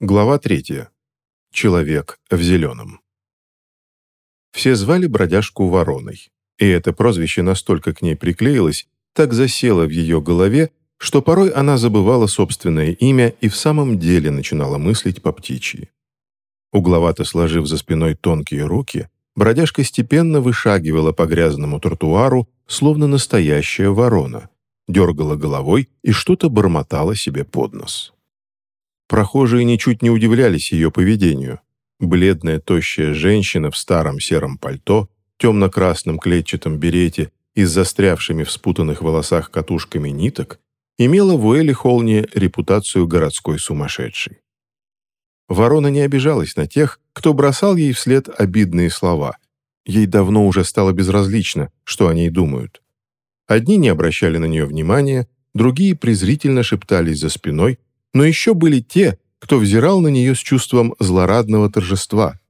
Глава третья. Человек в зеленом. Все звали бродяжку Вороной, и это прозвище настолько к ней приклеилось, так засело в ее голове, что порой она забывала собственное имя и в самом деле начинала мыслить по птичьи. Угловато сложив за спиной тонкие руки, бродяжка степенно вышагивала по грязному тротуару, словно настоящая ворона, дергала головой и что-то бормотала себе под нос. Прохожие ничуть не удивлялись ее поведению. Бледная, тощая женщина в старом сером пальто, темно-красном клетчатом берете и с застрявшими в спутанных волосах катушками ниток имела в Уэлли Холне репутацию городской сумасшедшей. Ворона не обижалась на тех, кто бросал ей вслед обидные слова. Ей давно уже стало безразлично, что о ней думают. Одни не обращали на нее внимания, другие презрительно шептались за спиной, но еще были те, кто взирал на нее с чувством злорадного торжества.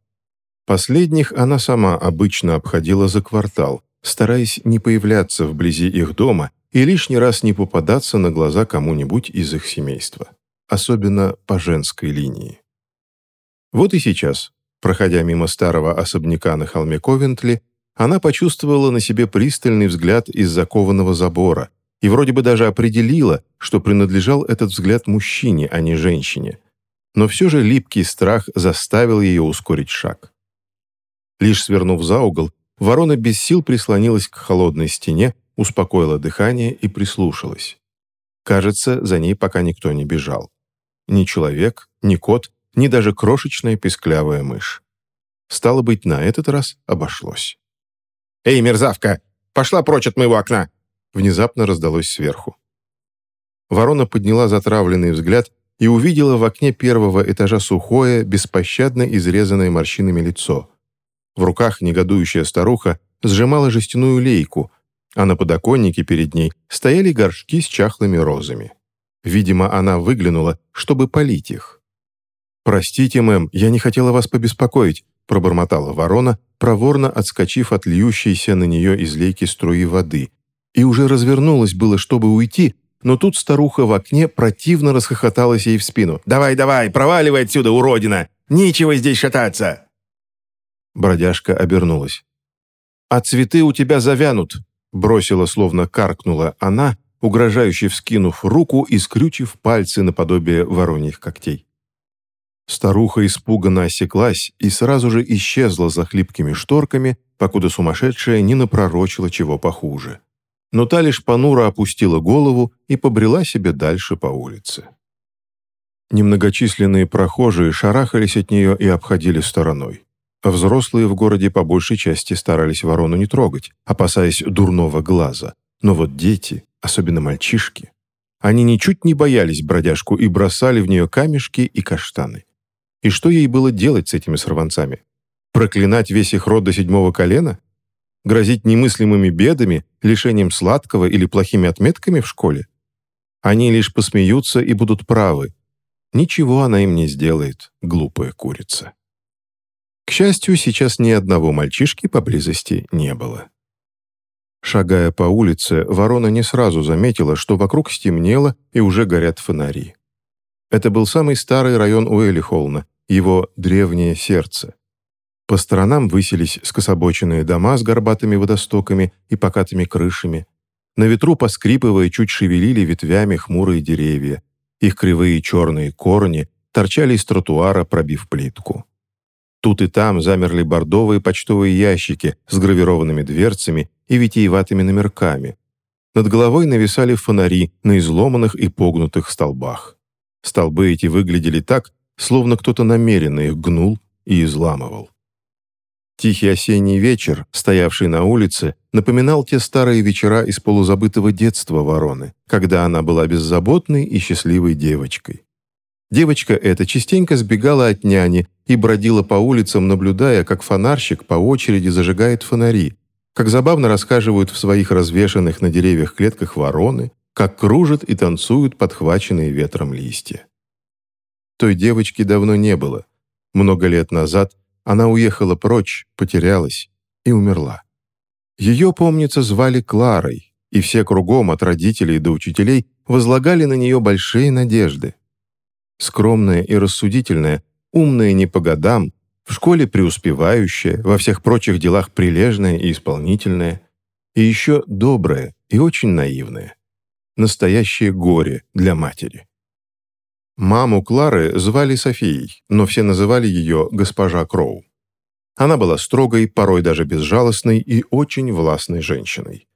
Последних она сама обычно обходила за квартал, стараясь не появляться вблизи их дома и лишний раз не попадаться на глаза кому-нибудь из их семейства, особенно по женской линии. Вот и сейчас, проходя мимо старого особняка на холме Ковентли, она почувствовала на себе пристальный взгляд из закованного забора, и вроде бы даже определила, что принадлежал этот взгляд мужчине, а не женщине. Но все же липкий страх заставил ее ускорить шаг. Лишь свернув за угол, ворона без сил прислонилась к холодной стене, успокоила дыхание и прислушалась. Кажется, за ней пока никто не бежал. Ни человек, ни кот, ни даже крошечная песклявая мышь. Стало быть, на этот раз обошлось. «Эй, мерзавка! Пошла прочь от моего окна!» Внезапно раздалось сверху. Ворона подняла затравленный взгляд и увидела в окне первого этажа сухое, беспощадно изрезанное морщинами лицо. В руках негодующая старуха сжимала жестяную лейку, а на подоконнике перед ней стояли горшки с чахлыми розами. Видимо, она выглянула, чтобы полить их. «Простите, мэм, я не хотела вас побеспокоить», пробормотала ворона, проворно отскочив от льющейся на нее из лейки струи воды, и уже развернулась было, чтобы уйти, но тут старуха в окне противно расхохоталась ей в спину. «Давай, давай, проваливай отсюда, уродина! Нечего здесь шататься!» Бродяжка обернулась. «А цветы у тебя завянут!» бросила, словно каркнула она, угрожающе вскинув руку и скрючив пальцы наподобие вороньих когтей. Старуха испуганно осеклась и сразу же исчезла за хлипкими шторками, покуда сумасшедшая не напророчила чего похуже но та лишь понуро опустила голову и побрела себе дальше по улице. Немногочисленные прохожие шарахались от нее и обходили стороной. Взрослые в городе по большей части старались ворону не трогать, опасаясь дурного глаза. Но вот дети, особенно мальчишки, они ничуть не боялись бродяжку и бросали в нее камешки и каштаны. И что ей было делать с этими сорванцами? Проклинать весь их род до седьмого колена? Грозить немыслимыми бедами, лишением сладкого или плохими отметками в школе? Они лишь посмеются и будут правы. Ничего она им не сделает, глупая курица. К счастью, сейчас ни одного мальчишки поблизости не было. Шагая по улице, ворона не сразу заметила, что вокруг стемнело и уже горят фонари. Это был самый старый район Уэллихолна, его древнее сердце. По сторонам высились скособоченные дома с горбатыми водостоками и покатыми крышами. На ветру, поскрипывая, чуть шевелили ветвями хмурые деревья. Их кривые черные корни торчали из тротуара, пробив плитку. Тут и там замерли бордовые почтовые ящики с гравированными дверцами и витиеватыми номерками. Над головой нависали фонари на изломанных и погнутых столбах. Столбы эти выглядели так, словно кто-то намеренно их гнул и изламывал. Тихий осенний вечер, стоявший на улице, напоминал те старые вечера из полузабытого детства вороны, когда она была беззаботной и счастливой девочкой. Девочка эта частенько сбегала от няни и бродила по улицам, наблюдая, как фонарщик по очереди зажигает фонари, как забавно расхаживают в своих развешанных на деревьях клетках вороны, как кружат и танцуют подхваченные ветром листья. Той девочки давно не было. Много лет назад она уехала прочь, потерялась и умерла. Ее, помнится, звали Кларой, и все кругом, от родителей до учителей, возлагали на нее большие надежды. Скромная и рассудительная, умная не по годам, в школе преуспевающая, во всех прочих делах прилежная и исполнительная, и еще добрая и очень наивная. Настоящее горе для матери. Маму Клары звали Софией, но все называли ее госпожа Кроу. Она была строгой, порой даже безжалостной и очень властной женщиной.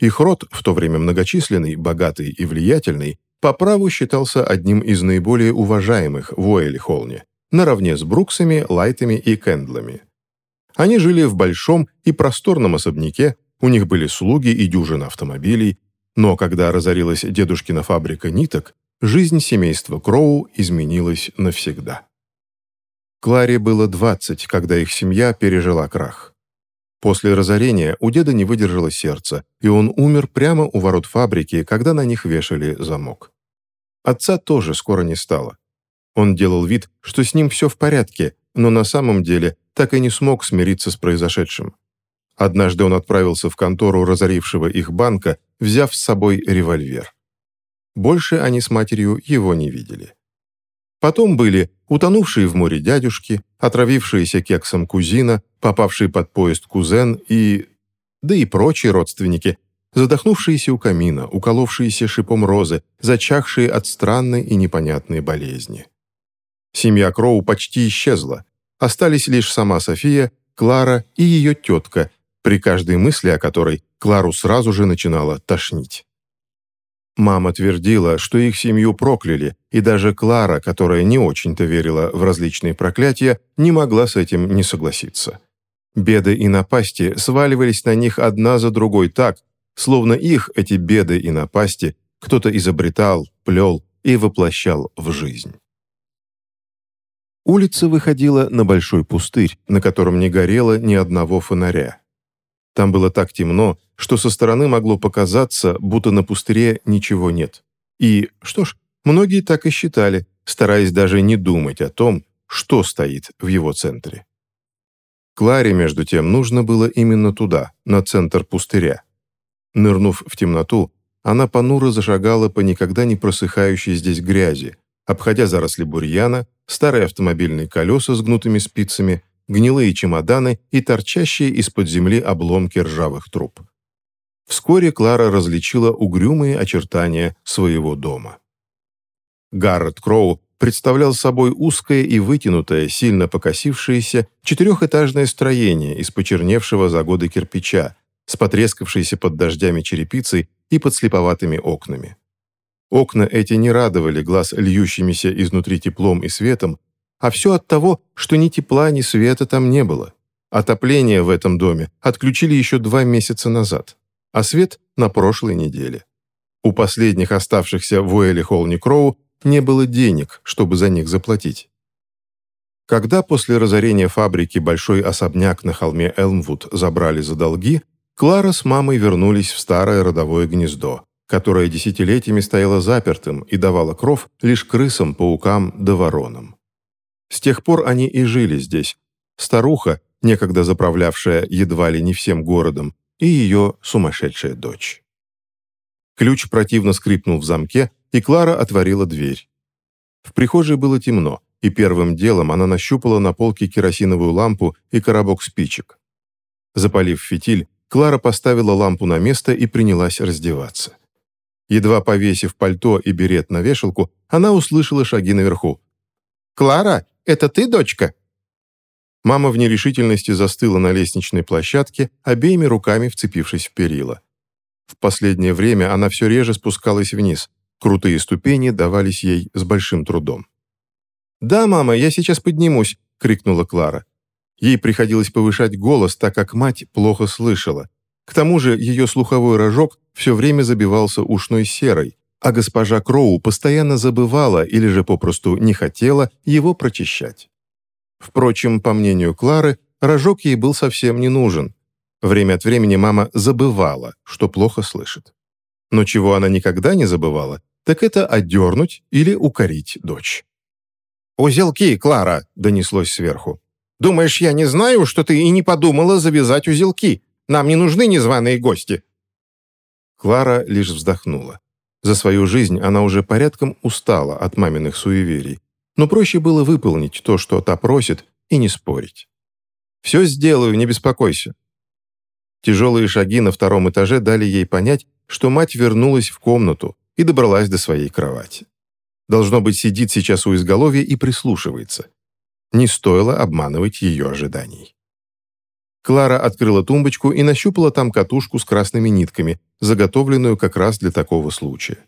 Их род, в то время многочисленный, богатый и влиятельный, по праву считался одним из наиболее уважаемых в Уэлли-Холне, наравне с Бруксами, Лайтами и Кэндлами. Они жили в большом и просторном особняке, у них были слуги и дюжина автомобилей, но когда разорилась дедушкина фабрика ниток, жизнь семейства Кроу изменилась навсегда. Кларе было 20, когда их семья пережила крах. После разорения у деда не выдержало сердце, и он умер прямо у ворот фабрики, когда на них вешали замок. Отца тоже скоро не стало. Он делал вид, что с ним все в порядке, но на самом деле так и не смог смириться с произошедшим. Однажды он отправился в контору разорившего их банка, взяв с собой револьвер. Больше они с матерью его не видели. Потом были утонувшие в море дядюшки, отравившиеся кексом кузина, попавший под поезд кузен и... да и прочие родственники, задохнувшиеся у камина, уколовшиеся шипом розы, зачахшие от странной и непонятной болезни. Семья Кроу почти исчезла. Остались лишь сама София, Клара и ее тетка, при каждой мысли о которой Клару сразу же начинала тошнить. Мама твердила, что их семью прокляли, и даже Клара, которая не очень-то верила в различные проклятия, не могла с этим не согласиться. Беды и напасти сваливались на них одна за другой так, словно их, эти беды и напасти, кто-то изобретал, плел и воплощал в жизнь. Улица выходила на большой пустырь, на котором не горело ни одного фонаря. Там было так темно, что со стороны могло показаться, будто на пустыре ничего нет. И, что ж, многие так и считали, стараясь даже не думать о том, что стоит в его центре. Кларе, между тем, нужно было именно туда, на центр пустыря. Нырнув в темноту, она понуро зашагала по никогда не просыхающей здесь грязи, обходя заросли бурьяна, старые автомобильные колеса с гнутыми спицами, гнилые чемоданы и торчащие из-под земли обломки ржавых труб. Вскоре Клара различила угрюмые очертания своего дома. Гаррет Кроу представлял собой узкое и вытянутое, сильно покосившееся четырехэтажное строение из почерневшего за годы кирпича, с потрескавшейся под дождями черепицей и подслеповатыми окнами. Окна эти не радовали глаз льющимися изнутри теплом и светом, а все от того, что ни тепла, ни света там не было. Отопление в этом доме отключили еще два месяца назад, а свет — на прошлой неделе. У последних оставшихся в Уэлли Холни Кроу не было денег, чтобы за них заплатить. Когда после разорения фабрики большой особняк на холме Элмвуд забрали за долги, Клара с мамой вернулись в старое родовое гнездо, которое десятилетиями стояло запертым и давало кров лишь крысам, паукам да воронам. С тех пор они и жили здесь. Старуха, некогда заправлявшая едва ли не всем городом, и ее сумасшедшая дочь. Ключ противно скрипнул в замке, и Клара отворила дверь. В прихожей было темно, и первым делом она нащупала на полке керосиновую лампу и коробок спичек. Запалив фитиль, Клара поставила лампу на место и принялась раздеваться. Едва повесив пальто и берет на вешалку, она услышала шаги наверху. «Клара, это ты, дочка?» Мама в нерешительности застыла на лестничной площадке, обеими руками вцепившись в перила. В последнее время она все реже спускалась вниз. Крутые ступени давались ей с большим трудом. «Да, мама, я сейчас поднимусь», — крикнула Клара. Ей приходилось повышать голос, так как мать плохо слышала. К тому же ее слуховой рожок все время забивался ушной серой, а госпожа Кроу постоянно забывала или же попросту не хотела его прочищать. Впрочем, по мнению Клары, рожок ей был совсем не нужен. Время от времени мама забывала, что плохо слышит. Но чего она никогда не забывала, так это одернуть или укорить дочь. «Узелки, Клара!» — донеслось сверху. «Думаешь, я не знаю, что ты и не подумала завязать узелки? Нам не нужны незваные гости!» Клара лишь вздохнула. За свою жизнь она уже порядком устала от маминых суеверий, но проще было выполнить то, что та просит, и не спорить. «Все сделаю, не беспокойся». Тяжелые шаги на втором этаже дали ей понять, что мать вернулась в комнату и добралась до своей кровати. Должно быть, сидит сейчас у изголовья и прислушивается. Не стоило обманывать ее ожиданий. Клара открыла тумбочку и нащупала там катушку с красными нитками, заготовленную как раз для такого случая.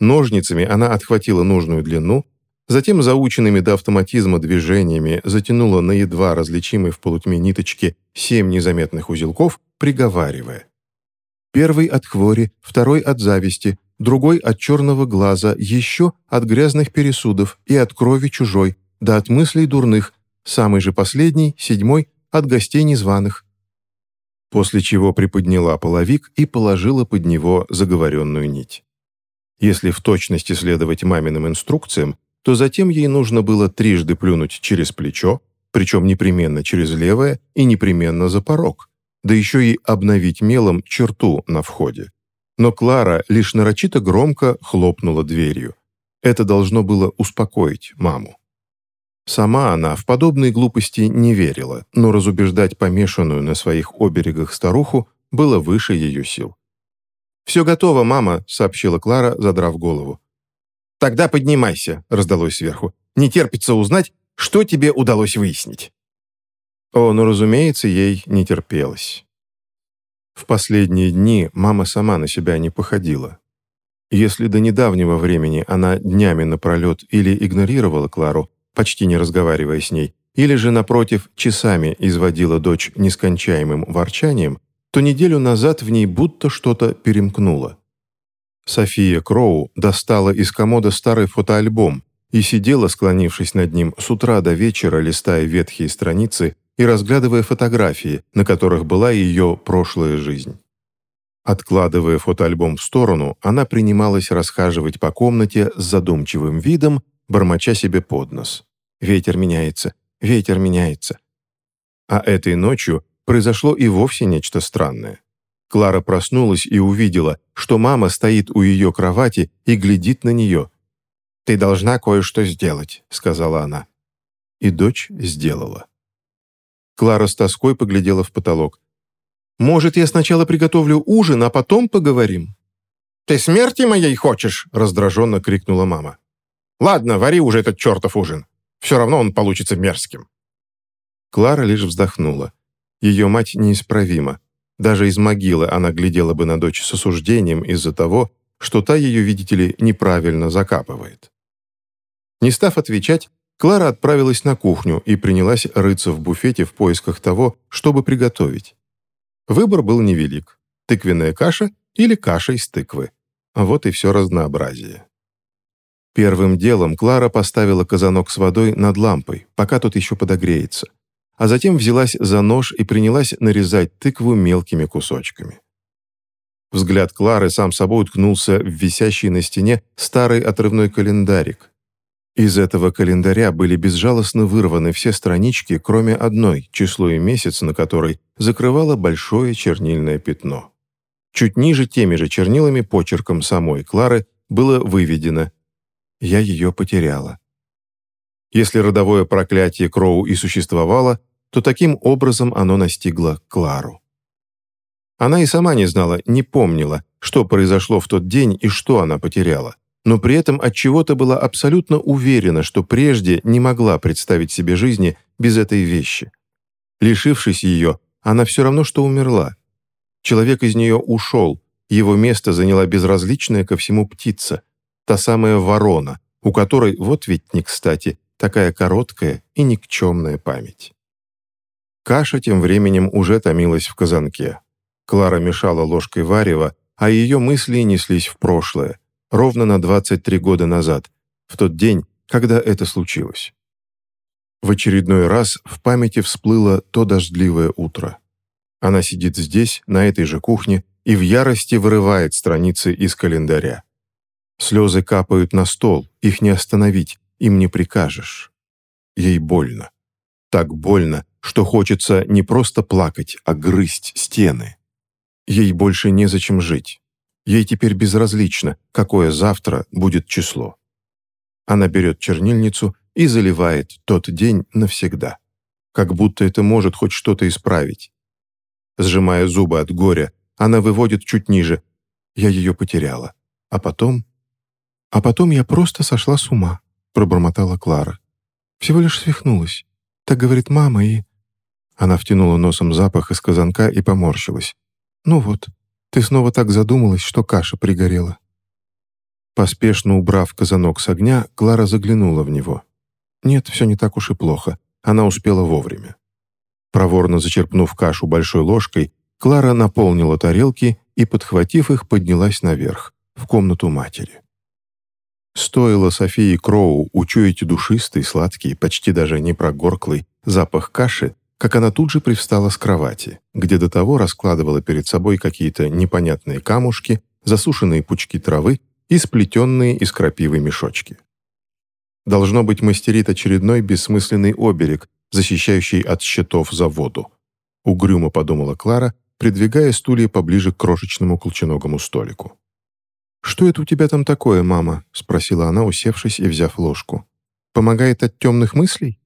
Ножницами она отхватила нужную длину, затем заученными до автоматизма движениями затянула на едва различимой в полутьме ниточке семь незаметных узелков, приговаривая. Первый от хвори, второй от зависти, другой от черного глаза, еще от грязных пересудов и от крови чужой, да от мыслей дурных, самый же последний, седьмой, от гостей незваных. После чего приподняла половик и положила под него заговоренную нить. Если в точности следовать маминым инструкциям, то затем ей нужно было трижды плюнуть через плечо, причем непременно через левое и непременно за порог, да еще и обновить мелом черту на входе. Но Клара лишь нарочито громко хлопнула дверью. Это должно было успокоить маму. Сама она в подобные глупости не верила, но разубеждать помешанную на своих оберегах старуху было выше ее сил. «Все готово, мама», — сообщила Клара, задрав голову. «Тогда поднимайся», — раздалось сверху. «Не терпится узнать, что тебе удалось выяснить». О, ну, разумеется, ей не терпелось. В последние дни мама сама на себя не походила. Если до недавнего времени она днями напролет или игнорировала Клару, почти не разговаривая с ней, или же, напротив, часами изводила дочь нескончаемым ворчанием, то неделю назад в ней будто что-то перемкнуло. София Кроу достала из комода старый фотоальбом и сидела, склонившись над ним, с утра до вечера, листая ветхие страницы и разглядывая фотографии, на которых была ее прошлая жизнь. Откладывая фотоальбом в сторону, она принималась расхаживать по комнате с задумчивым видом, бормоча себе под нос. «Ветер меняется, ветер меняется». А этой ночью произошло и вовсе нечто странное. Клара проснулась и увидела, что мама стоит у ее кровати и глядит на нее. «Ты должна кое-что сделать», — сказала она. И дочь сделала. Клара с тоской поглядела в потолок. «Может, я сначала приготовлю ужин, а потом поговорим?» «Ты смерти моей хочешь?» — раздраженно крикнула мама. «Ладно, вари уже этот чертов ужин. Все равно он получится мерзким». Клара лишь вздохнула. Ее мать неисправима. Даже из могилы она глядела бы на дочь с осуждением из-за того, что та ее, видите ли, неправильно закапывает. Не став отвечать, Клара отправилась на кухню и принялась рыться в буфете в поисках того, чтобы приготовить. Выбор был невелик – тыквенная каша или каша из тыквы. Вот и все разнообразие. Первым делом Клара поставила казанок с водой над лампой, пока тот еще подогреется, а затем взялась за нож и принялась нарезать тыкву мелкими кусочками. Взгляд Клары сам собой уткнулся в висящий на стене старый отрывной календарик, из этого календаря были безжалостно вырваны все странички, кроме одной, число и месяц на которой закрывало большое чернильное пятно. Чуть ниже теми же чернилами почерком самой Клары было выведено «Я ее потеряла». Если родовое проклятие Кроу и существовало, то таким образом оно настигло Клару. Она и сама не знала, не помнила, что произошло в тот день и что она потеряла но при этом от чего-то была абсолютно уверена, что прежде не могла представить себе жизни без этой вещи. Лишившись ее, она все равно что умерла. Человек из нее ушел, его место заняла безразличная ко всему птица, та самая ворона, у которой, вот ведь не кстати, такая короткая и никчемная память. Каша тем временем уже томилась в казанке. Клара мешала ложкой варева, а ее мысли неслись в прошлое, ровно на 23 года назад, в тот день, когда это случилось. В очередной раз в памяти всплыло то дождливое утро. Она сидит здесь, на этой же кухне, и в ярости вырывает страницы из календаря. Слезы капают на стол, их не остановить, им не прикажешь. Ей больно. Так больно, что хочется не просто плакать, а грызть стены. Ей больше незачем жить. Ей теперь безразлично, какое завтра будет число. Она берет чернильницу и заливает тот день навсегда. Как будто это может хоть что-то исправить. Сжимая зубы от горя, она выводит чуть ниже. Я ее потеряла. А потом... А потом я просто сошла с ума, пробормотала Клара. Всего лишь свихнулась. Так говорит мама и... Она втянула носом запах из казанка и поморщилась. «Ну вот, ты снова так задумалась, что каша пригорела». Поспешно убрав казанок с огня, Клара заглянула в него. Нет, все не так уж и плохо. Она успела вовремя. Проворно зачерпнув кашу большой ложкой, Клара наполнила тарелки и, подхватив их, поднялась наверх, в комнату матери. Стоило Софии Кроу учуять душистый, сладкий, почти даже не прогорклый запах каши, как она тут же привстала с кровати, где до того раскладывала перед собой какие-то непонятные камушки, засушенные пучки травы и сплетенные из крапивы мешочки. Должно быть, мастерит очередной бессмысленный оберег, защищающий от щитов за воду. Угрюмо подумала Клара, придвигая стулья поближе к крошечному колченогому столику. «Что это у тебя там такое, мама?» — спросила она, усевшись и взяв ложку. «Помогает от темных мыслей?»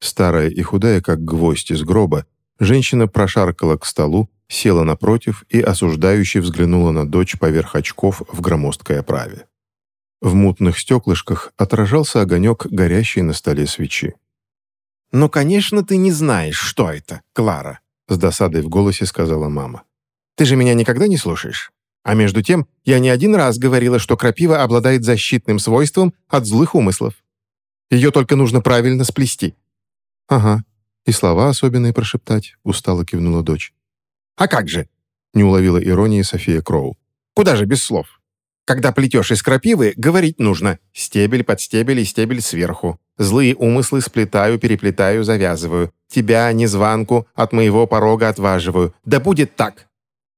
Старая и худая, как гвоздь из гроба, женщина прошаркала к столу, села напротив и осуждающе взглянула на дочь поверх очков в громоздкой оправе. В мутных стеклышках отражался огонек, горящий на столе свечи. «Ну, конечно, ты не знаешь, что это, Клара», — с досадой в голосе сказала мама. «Ты же меня никогда не слушаешь. А между тем, я не один раз говорила, что крапива обладает защитным свойством от злых умыслов. Ее только нужно правильно сплести». «Ага, и слова особенные прошептать», — устало кивнула дочь. «А как же?» — не уловила иронии София Кроу. «Куда же без слов? Когда плетешь из крапивы, говорить нужно. Стебель под стебель и стебель сверху. Злые умыслы сплетаю, переплетаю, завязываю. Тебя, незванку, от моего порога отваживаю. Да будет так!»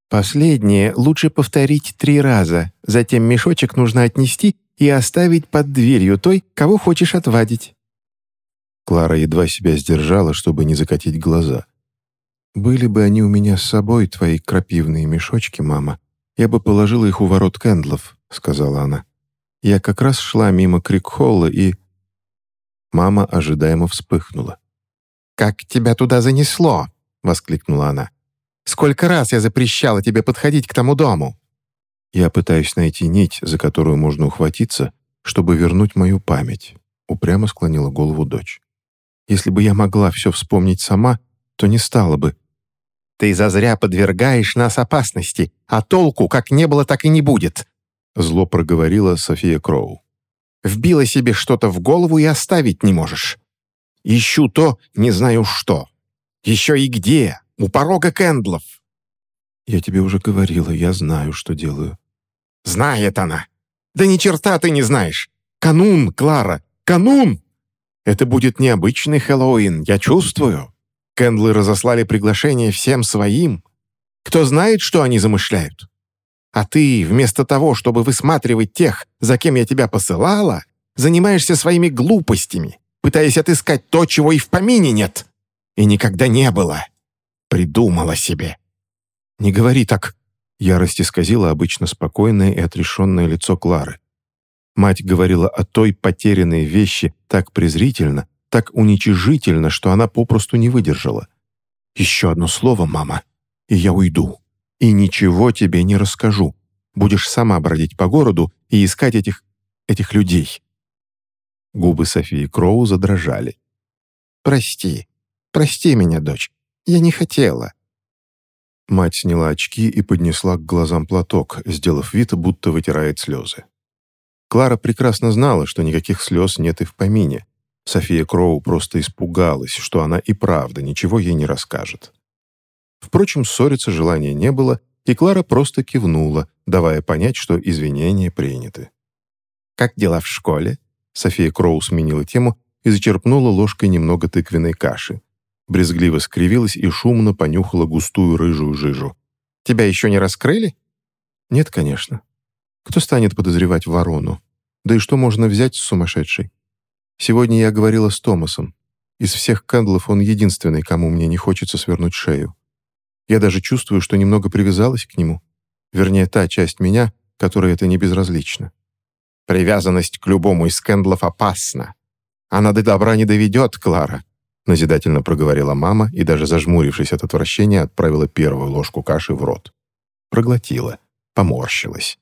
«Последнее лучше повторить три раза. Затем мешочек нужно отнести и оставить под дверью той, кого хочешь отвадить». Клара едва себя сдержала, чтобы не закатить глаза. «Были бы они у меня с собой, твои крапивные мешочки, мама, я бы положила их у ворот Кэндлов», — сказала она. «Я как раз шла мимо Крикхолла и...» Мама ожидаемо вспыхнула. «Как тебя туда занесло?» — воскликнула она. «Сколько раз я запрещала тебе подходить к тому дому?» «Я пытаюсь найти нить, за которую можно ухватиться, чтобы вернуть мою память», — упрямо склонила голову дочь. «Если бы я могла все вспомнить сама, то не стала бы...» «Ты зазря подвергаешь нас опасности, а толку как не было, так и не будет», зло проговорила София Кроу. «Вбила себе что-то в голову и оставить не можешь. Ищу то, не знаю что. Еще и где? У порога Кэндлов». «Я тебе уже говорила, я знаю, что делаю». «Знает она. Да ни черта ты не знаешь. Канун, Клара, канун! Это будет необычный Хэллоуин, я чувствую. Кэндлы разослали приглашение всем своим. Кто знает, что они замышляют? А ты, вместо того, чтобы высматривать тех, за кем я тебя посылала, занимаешься своими глупостями, пытаясь отыскать то, чего и в помине нет. И никогда не было. Придумала себе. «Не говори так!» Ярость исказила обычно спокойное и отрешенное лицо Клары. Мать говорила о той потерянной вещи так презрительно, так уничижительно, что она попросту не выдержала. «Еще одно слово, мама, и я уйду. И ничего тебе не расскажу. Будешь сама бродить по городу и искать этих... этих людей». Губы Софии Кроу задрожали. «Прости, прости меня, дочь. Я не хотела». Мать сняла очки и поднесла к глазам платок, сделав вид, будто вытирает слезы. Клара прекрасно знала, что никаких слез нет и в помине, София Кроу просто испугалась, что она и правда ничего ей не расскажет. Впрочем, ссориться желания не было, и Клара просто кивнула, давая понять, что извинения приняты. «Как дела в школе?» София Кроу сменила тему и зачерпнула ложкой немного тыквенной каши. Брезгливо скривилась и шумно понюхала густую рыжую жижу. «Тебя еще не раскрыли?» «Нет, конечно. Кто станет подозревать ворону? Да и что можно взять с сумасшедшей? Сегодня я говорила с Томасом. Из всех Кэндлов он единственный, кому мне не хочется свернуть шею. Я даже чувствую, что немного привязалась к нему. Вернее, та часть меня, которой это не безразлично. Привязанность к любому из Кэндлов опасна. Она до добра не доведет, Клара», — назидательно проговорила мама и, даже зажмурившись от отвращения, отправила первую ложку каши в рот. Проглотила, поморщилась.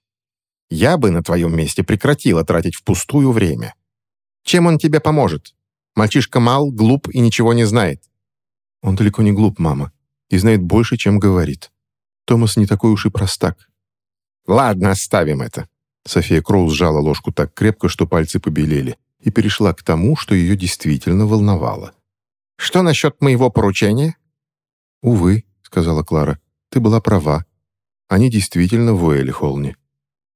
«Я бы на твоем месте прекратила тратить впустую время. Чем он тебе поможет? Мальчишка мал, глуп и ничего не знает». «Он далеко не глуп, мама, и знает больше, чем говорит. Томас не такой уж и простак». «Ладно, оставим это». София Кроу сжала ложку так крепко, что пальцы побелели, и перешла к тому, что ее действительно волновало. «Что насчет моего поручения?» «Увы», — сказала Клара, — «ты была права. Они действительно в Уэлли-Холне.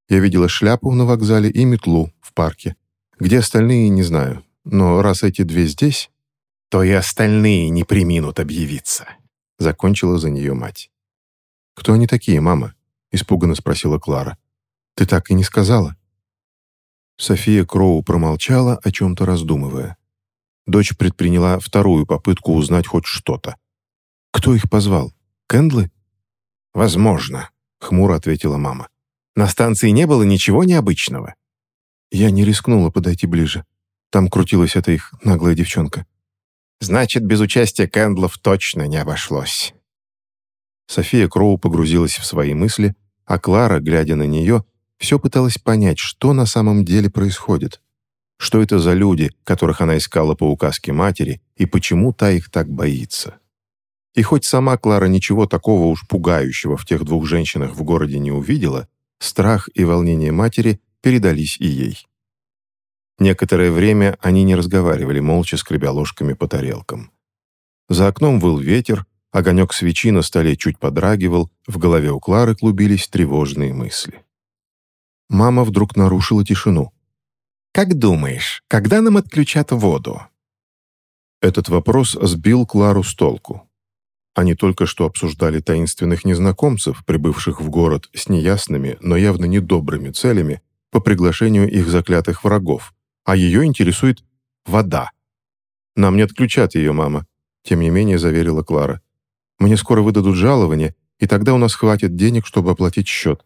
Я видела шляпу на вокзале и метлу в парке. Где остальные, не знаю. Но раз эти две здесь, то и остальные не приминут объявиться», — закончила за нее мать. «Кто они такие, мама?» — испуганно спросила Клара. «Ты так и не сказала». София Кроу промолчала, о чем-то раздумывая. Дочь предприняла вторую попытку узнать хоть что-то. «Кто их позвал? Кэндлы?» «Возможно», — хмуро ответила мама. «На станции не было ничего необычного». Я не рискнула подойти ближе. Там крутилась эта их наглая девчонка. «Значит, без участия Кэндлов точно не обошлось». София Кроу погрузилась в свои мысли, а Клара, глядя на нее, все пыталась понять, что на самом деле происходит. Что это за люди, которых она искала по указке матери, и почему та их так боится. И хоть сама Клара ничего такого уж пугающего в тех двух женщинах в городе не увидела, страх и волнение матери передались и ей. Некоторое время они не разговаривали, молча скребя ложками по тарелкам. За окном выл ветер, огонек свечи на столе чуть подрагивал, в голове у Клары клубились тревожные мысли. Мама вдруг нарушила тишину. «Как думаешь, когда нам отключат воду?» Этот вопрос сбил Клару с толку. Они только что обсуждали таинственных незнакомцев, прибывших в город с неясными, но явно недобрыми целями по приглашению их заклятых врагов, а ее интересует вода. «Нам не отключат ее, мама», — тем не менее заверила Клара. «Мне скоро выдадут жалование, и тогда у нас хватит денег, чтобы оплатить счет.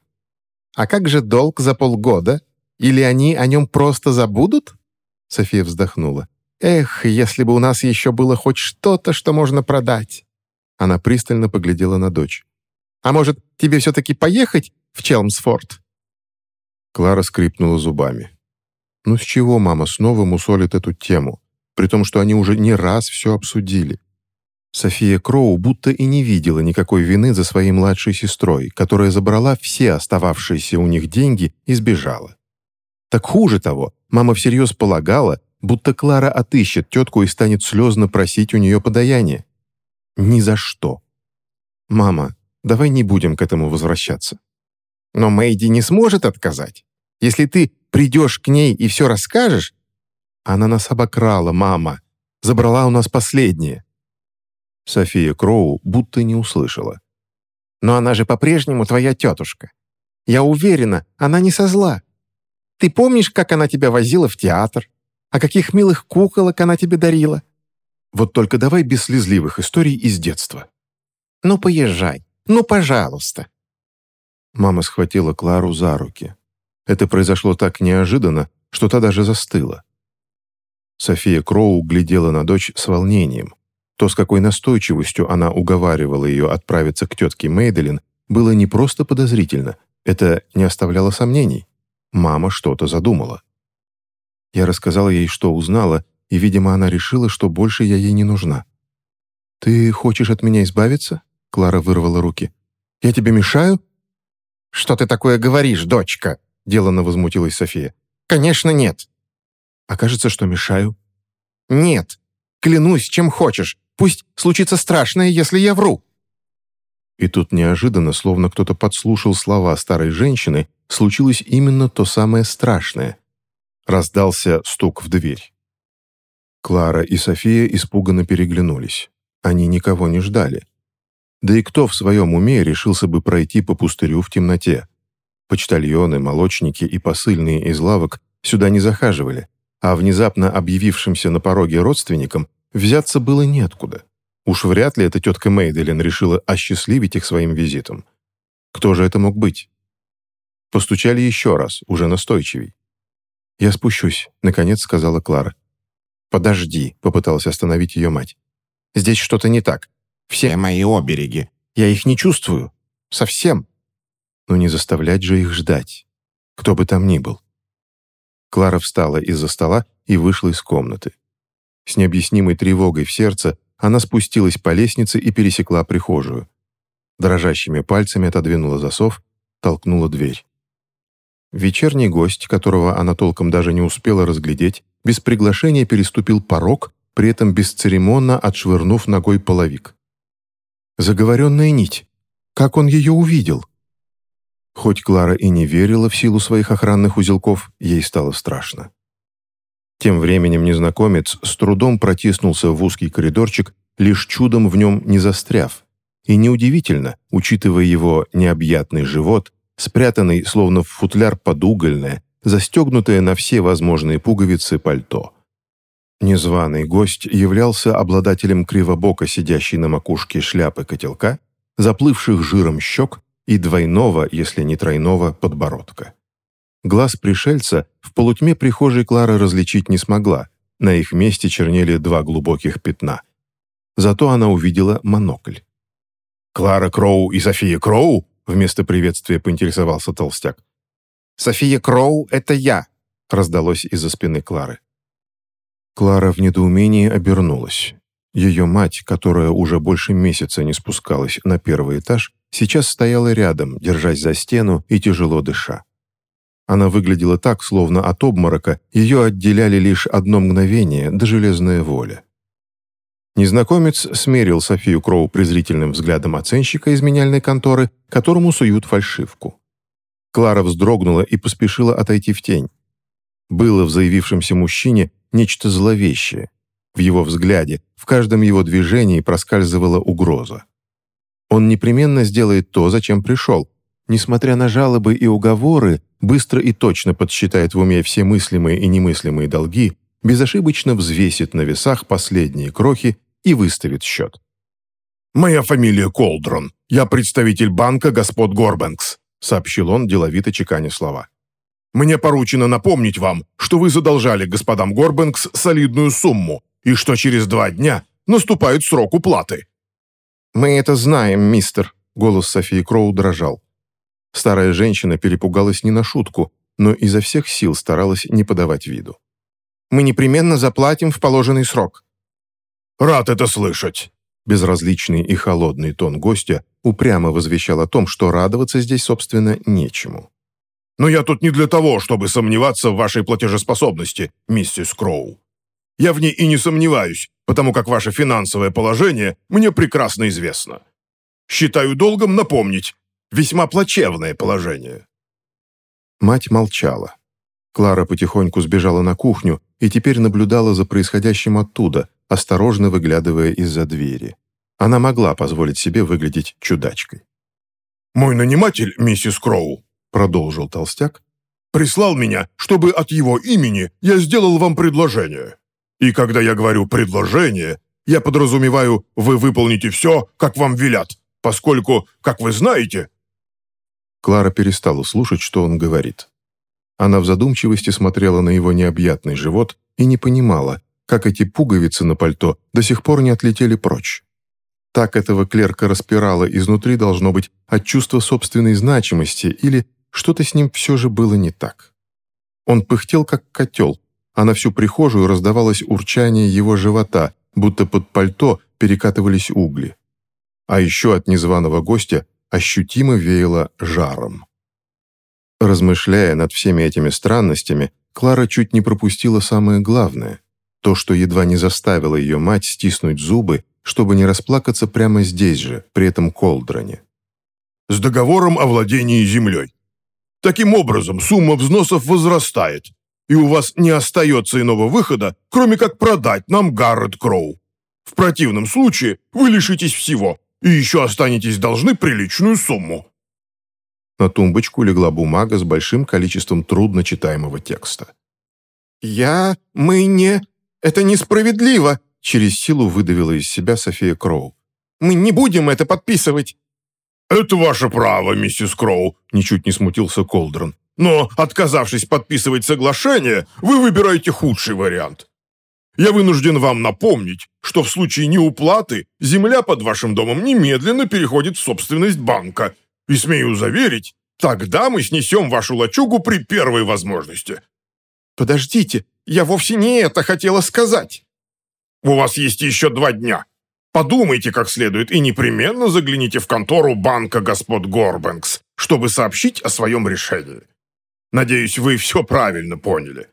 А как же долг за полгода? Или они о нем просто забудут?» София вздохнула. «Эх, если бы у нас еще было хоть что-то, что можно продать!» Она пристально поглядела на дочь. «А может, тебе все-таки поехать в Челмсфорд?» Клара скрипнула зубами. «Ну с чего мама снова мусолит эту тему, при том, что они уже не раз все обсудили?» София Кроу будто и не видела никакой вины за своей младшей сестрой, которая забрала все остававшиеся у них деньги и сбежала. Так хуже того, мама всерьез полагала, будто Клара отыщет тетку и станет слезно просить у нее подаяние. Ни за что. «Мама, давай не будем к этому возвращаться». «Но Мэйди не сможет отказать. Если ты придешь к ней и все расскажешь...» «Она нас обокрала, мама. Забрала у нас последнее». София Кроу будто не услышала. «Но она же по-прежнему твоя тетушка. Я уверена, она не со зла. Ты помнишь, как она тебя возила в театр? А каких милых куколок она тебе дарила?» «Вот только давай без слезливых историй из детства». «Ну, поезжай. Ну, пожалуйста». Мама схватила Клару за руки. Это произошло так неожиданно, что та даже застыла. София Кроу глядела на дочь с волнением. То, с какой настойчивостью она уговаривала ее отправиться к тетке Мейделин, было не просто подозрительно, это не оставляло сомнений. Мама что-то задумала. Я рассказала ей, что узнала, и, видимо, она решила, что больше я ей не нужна. «Ты хочешь от меня избавиться?» Клара вырвала руки. «Я тебе мешаю?» «Что ты такое говоришь, дочка?» Деланно возмутилась София. «Конечно, нет». «Окажется, что мешаю». «Нет. Клянусь, чем хочешь. Пусть случится страшное, если я вру». И тут неожиданно, словно кто-то подслушал слова старой женщины, случилось именно то самое страшное. Раздался стук в дверь. Клара и София испуганно переглянулись. Они никого не ждали. Да и кто в своем уме решился бы пройти по пустырю в темноте? Почтальоны, молочники и посыльные из лавок сюда не захаживали, а внезапно объявившимся на пороге родственникам Взяться было неоткуда. Уж вряд ли эта тетка Мейделин решила осчастливить их своим визитом. Кто же это мог быть? Постучали еще раз, уже настойчивей. «Я спущусь», — наконец сказала Клара. «Подожди», — попыталась остановить ее мать. «Здесь что-то не так. Все мои обереги. Я их не чувствую. Совсем. Но не заставлять же их ждать. Кто бы там ни был». Клара встала из-за стола и вышла из комнаты. С необъяснимой тревогой в сердце она спустилась по лестнице и пересекла прихожую. Дрожащими пальцами отодвинула засов, толкнула дверь. Вечерний гость, которого она толком даже не успела разглядеть, без приглашения переступил порог, при этом бесцеремонно отшвырнув ногой половик. Заговоренная нить. Как он ее увидел? Хоть Клара и не верила в силу своих охранных узелков, ей стало страшно. Тем временем незнакомец с трудом протиснулся в узкий коридорчик, лишь чудом в нем не застряв. И неудивительно, учитывая его необъятный живот, спрятанный, словно в футляр подугольное, застегнутое на все возможные пуговицы пальто. Незваный гость являлся обладателем кривобока, сидящей на макушке шляпы котелка, заплывших жиром щек и двойного, если не тройного, подбородка. Глаз пришельца в полутьме прихожей Клара различить не смогла, на их месте чернели два глубоких пятна. Зато она увидела монокль. «Клара Кроу и София Кроу?» Вместо приветствия поинтересовался толстяк. «София Кроу — это я!» — раздалось из-за спины Клары. Клара в недоумении обернулась. Ее мать, которая уже больше месяца не спускалась на первый этаж, сейчас стояла рядом, держась за стену и тяжело дыша. Она выглядела так, словно от обморока ее отделяли лишь одно мгновение да железная воля. Незнакомец смерил Софию Кроу презрительным взглядом оценщика из меняльной конторы, которому суют фальшивку. Клара вздрогнула и поспешила отойти в тень. Было в заявившемся мужчине нечто зловещее. В его взгляде, в каждом его движении проскальзывала угроза. Он непременно сделает то, зачем пришел. Несмотря на жалобы и уговоры, быстро и точно подсчитает в уме все мыслимые и немыслимые долги, безошибочно взвесит на весах последние крохи и выставит счет. «Моя фамилия Колдрон. Я представитель банка господ Горбэнкс», сообщил он, деловито чеканя слова. «Мне поручено напомнить вам, что вы задолжали господам Горбэнкс солидную сумму и что через два дня наступает срок уплаты». «Мы это знаем, мистер», — голос Софии Кроу дрожал. Старая женщина перепугалась не на шутку, но изо всех сил старалась не подавать виду. «Мы непременно заплатим в положенный срок. «Рад это слышать!» Безразличный и холодный тон гостя упрямо возвещал о том, что радоваться здесь, собственно, нечему. «Но я тут не для того, чтобы сомневаться в вашей платежеспособности, миссис Кроу. Я в ней и не сомневаюсь, потому как ваше финансовое положение мне прекрасно известно. Считаю долгом напомнить, весьма плачевное положение». Мать молчала. Клара потихоньку сбежала на кухню и теперь наблюдала за происходящим оттуда, осторожно выглядывая из-за двери. Она могла позволить себе выглядеть чудачкой. «Мой наниматель, миссис Кроу», — продолжил толстяк, «прислал меня, чтобы от его имени я сделал вам предложение. И когда я говорю «предложение», я подразумеваю, вы выполните все, как вам велят, поскольку, как вы знаете...» Клара перестала слушать, что он говорит. Она в задумчивости смотрела на его необъятный живот и не понимала, как эти пуговицы на пальто до сих пор не отлетели прочь. Так этого клерка распирало изнутри, должно быть, от чувства собственной значимости или что-то с ним все же было не так. Он пыхтел, как котел, а на всю прихожую раздавалось урчание его живота, будто под пальто перекатывались угли. А еще от незваного гостя ощутимо веяло жаром. Размышляя над всеми этими странностями, Клара чуть не пропустила самое главное. То, что едва не заставило ее мать стиснуть зубы, чтобы не расплакаться прямо здесь же, при этом колдроне. «С договором о владении землей. Таким образом, сумма взносов возрастает, и у вас не остается иного выхода, кроме как продать нам Гаррет Кроу. В противном случае вы лишитесь всего, и еще останетесь должны приличную сумму». На тумбочку легла бумага с большим количеством трудночитаемого текста. «Я... мы не... это несправедливо!» Через силу выдавила из себя София Кроу. «Мы не будем это подписывать!» «Это ваше право, миссис Кроу», — ничуть не смутился Колдрон. «Но, отказавшись подписывать соглашение, вы выбираете худший вариант. Я вынужден вам напомнить, что в случае неуплаты земля под вашим домом немедленно переходит в собственность банка. И смею заверить, тогда мы снесем вашу лачугу при первой возможности». «Подождите, я вовсе не это хотела сказать». «У вас есть еще два дня. Подумайте как следует и непременно загляните в контору банка господ Горбэнкс, чтобы сообщить о своем решении. Надеюсь, вы все правильно поняли.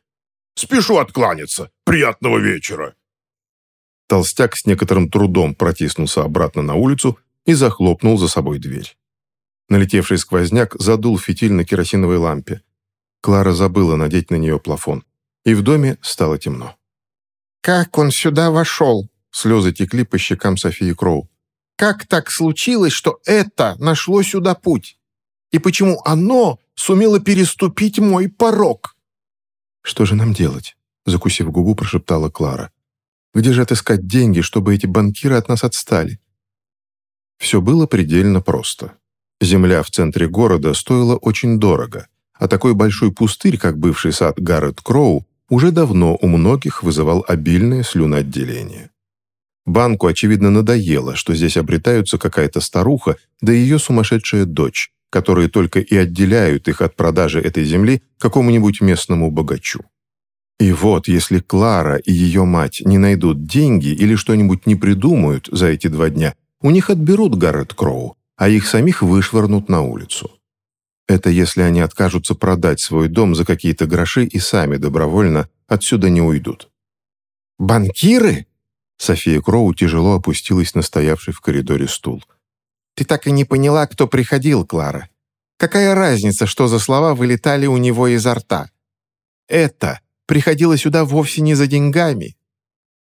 Спешу откланяться. Приятного вечера». Толстяк с некоторым трудом протиснулся обратно на улицу и захлопнул за собой дверь. Налетевший сквозняк задул фитиль на керосиновой лампе. Клара забыла надеть на нее плафон, и в доме стало темно. «Как он сюда вошел?» Слезы текли по щекам Софии Кроу. «Как так случилось, что это нашло сюда путь? И почему оно сумело переступить мой порог?» «Что же нам делать?» Закусив губу, прошептала Клара. «Где же отыскать деньги, чтобы эти банкиры от нас отстали?» Все было предельно просто. Земля в центре города стоила очень дорого, а такой большой пустырь, как бывший сад Гаррет Кроу, уже давно у многих вызывал обильное слюноотделение. Банку, очевидно, надоело, что здесь обретаются какая-то старуха, да ее сумасшедшая дочь, которые только и отделяют их от продажи этой земли какому-нибудь местному богачу. И вот, если Клара и ее мать не найдут деньги или что-нибудь не придумают за эти два дня, у них отберут Гаррет Кроу, а их самих вышвырнут на улицу. Это если они откажутся продать свой дом за какие-то гроши и сами добровольно отсюда не уйдут. «Банкиры?» София Кроу тяжело опустилась на стоявший в коридоре стул. «Ты так и не поняла, кто приходил, Клара. Какая разница, что за слова вылетали у него изо рта? Это приходило сюда вовсе не за деньгами.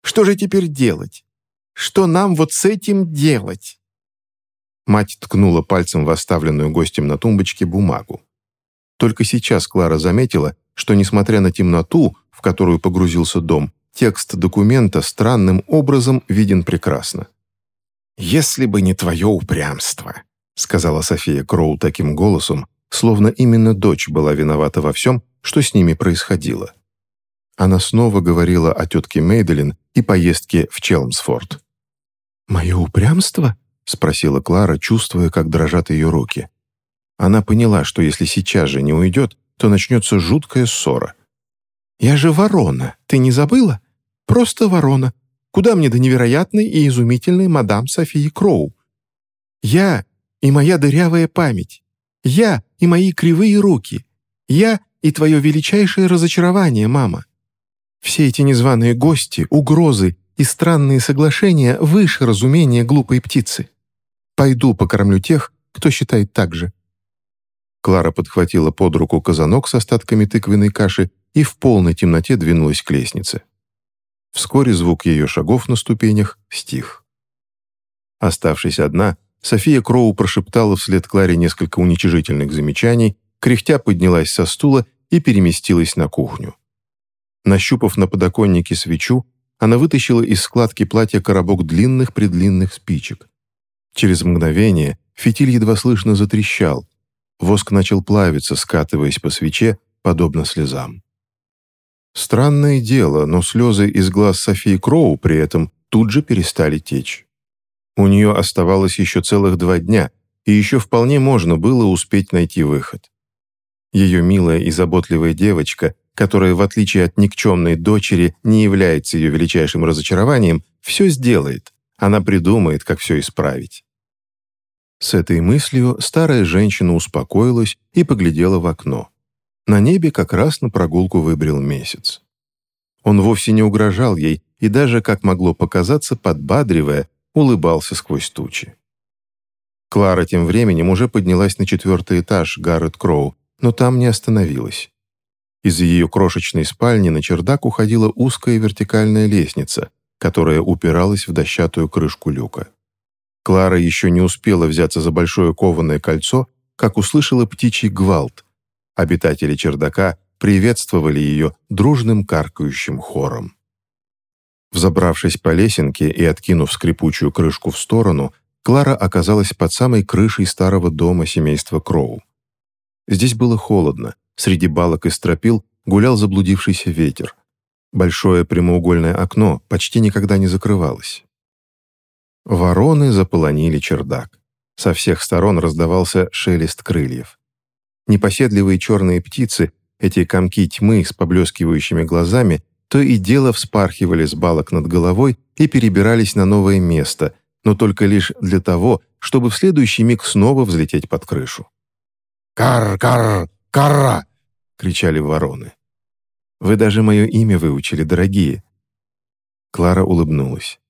Что же теперь делать? Что нам вот с этим делать?» Мать ткнула пальцем в оставленную гостем на тумбочке бумагу. Только сейчас Клара заметила, что, несмотря на темноту, в которую погрузился дом, Текст документа странным образом виден прекрасно. «Если бы не твое упрямство», — сказала София Кроу таким голосом, словно именно дочь была виновата во всем, что с ними происходило. Она снова говорила о тетке Мейделин и поездке в Челмсфорд. «Мое упрямство?» — спросила Клара, чувствуя, как дрожат ее руки. Она поняла, что если сейчас же не уйдет, то начнется жуткая ссора. «Я же ворона, ты не забыла? Просто ворона. Куда мне до невероятной и изумительной мадам Софии Кроу? Я и моя дырявая память. Я и мои кривые руки. Я и твое величайшее разочарование, мама. Все эти незваные гости, угрозы и странные соглашения выше разумения глупой птицы. Пойду покормлю тех, кто считает так же». Клара подхватила под руку казанок с остатками тыквенной каши и в полной темноте двинулась к лестнице. Вскоре звук ее шагов на ступенях стих. Оставшись одна, София Кроу прошептала вслед Кларе несколько уничижительных замечаний, кряхтя поднялась со стула и переместилась на кухню. Нащупав на подоконнике свечу, она вытащила из складки платья коробок длинных-предлинных спичек. Через мгновение фитиль едва слышно затрещал. Воск начал плавиться, скатываясь по свече, подобно слезам. Странное дело, но слезы из глаз Софии Кроу при этом тут же перестали течь. У нее оставалось еще целых два дня, и еще вполне можно было успеть найти выход. Ее милая и заботливая девочка, которая, в отличие от никчемной дочери, не является ее величайшим разочарованием, все сделает. Она придумает, как все исправить. С этой мыслью старая женщина успокоилась и поглядела в окно. На небе как раз на прогулку выбрел месяц. Он вовсе не угрожал ей и даже, как могло показаться, подбадривая, улыбался сквозь тучи. Клара тем временем уже поднялась на четвертый этаж Гаррет Кроу, но там не остановилась. Из ее крошечной спальни на чердак уходила узкая вертикальная лестница, которая упиралась в дощатую крышку люка. Клара еще не успела взяться за большое кованое кольцо, как услышала птичий гвалт, Обитатели чердака приветствовали ее дружным каркающим хором. Взобравшись по лесенке и откинув скрипучую крышку в сторону, Клара оказалась под самой крышей старого дома семейства Кроу. Здесь было холодно, среди балок и стропил гулял заблудившийся ветер. Большое прямоугольное окно почти никогда не закрывалось. Вороны заполонили чердак. Со всех сторон раздавался шелест крыльев. Непоседливые черные птицы, эти комки тьмы с поблескивающими глазами, то и дело вспархивали с балок над головой и перебирались на новое место, но только лишь для того, чтобы в следующий миг снова взлететь под крышу. «Кар, кар, карра!» — кричали вороны. Вы даже мое имя выучили, дорогие». Клара улыбнулась.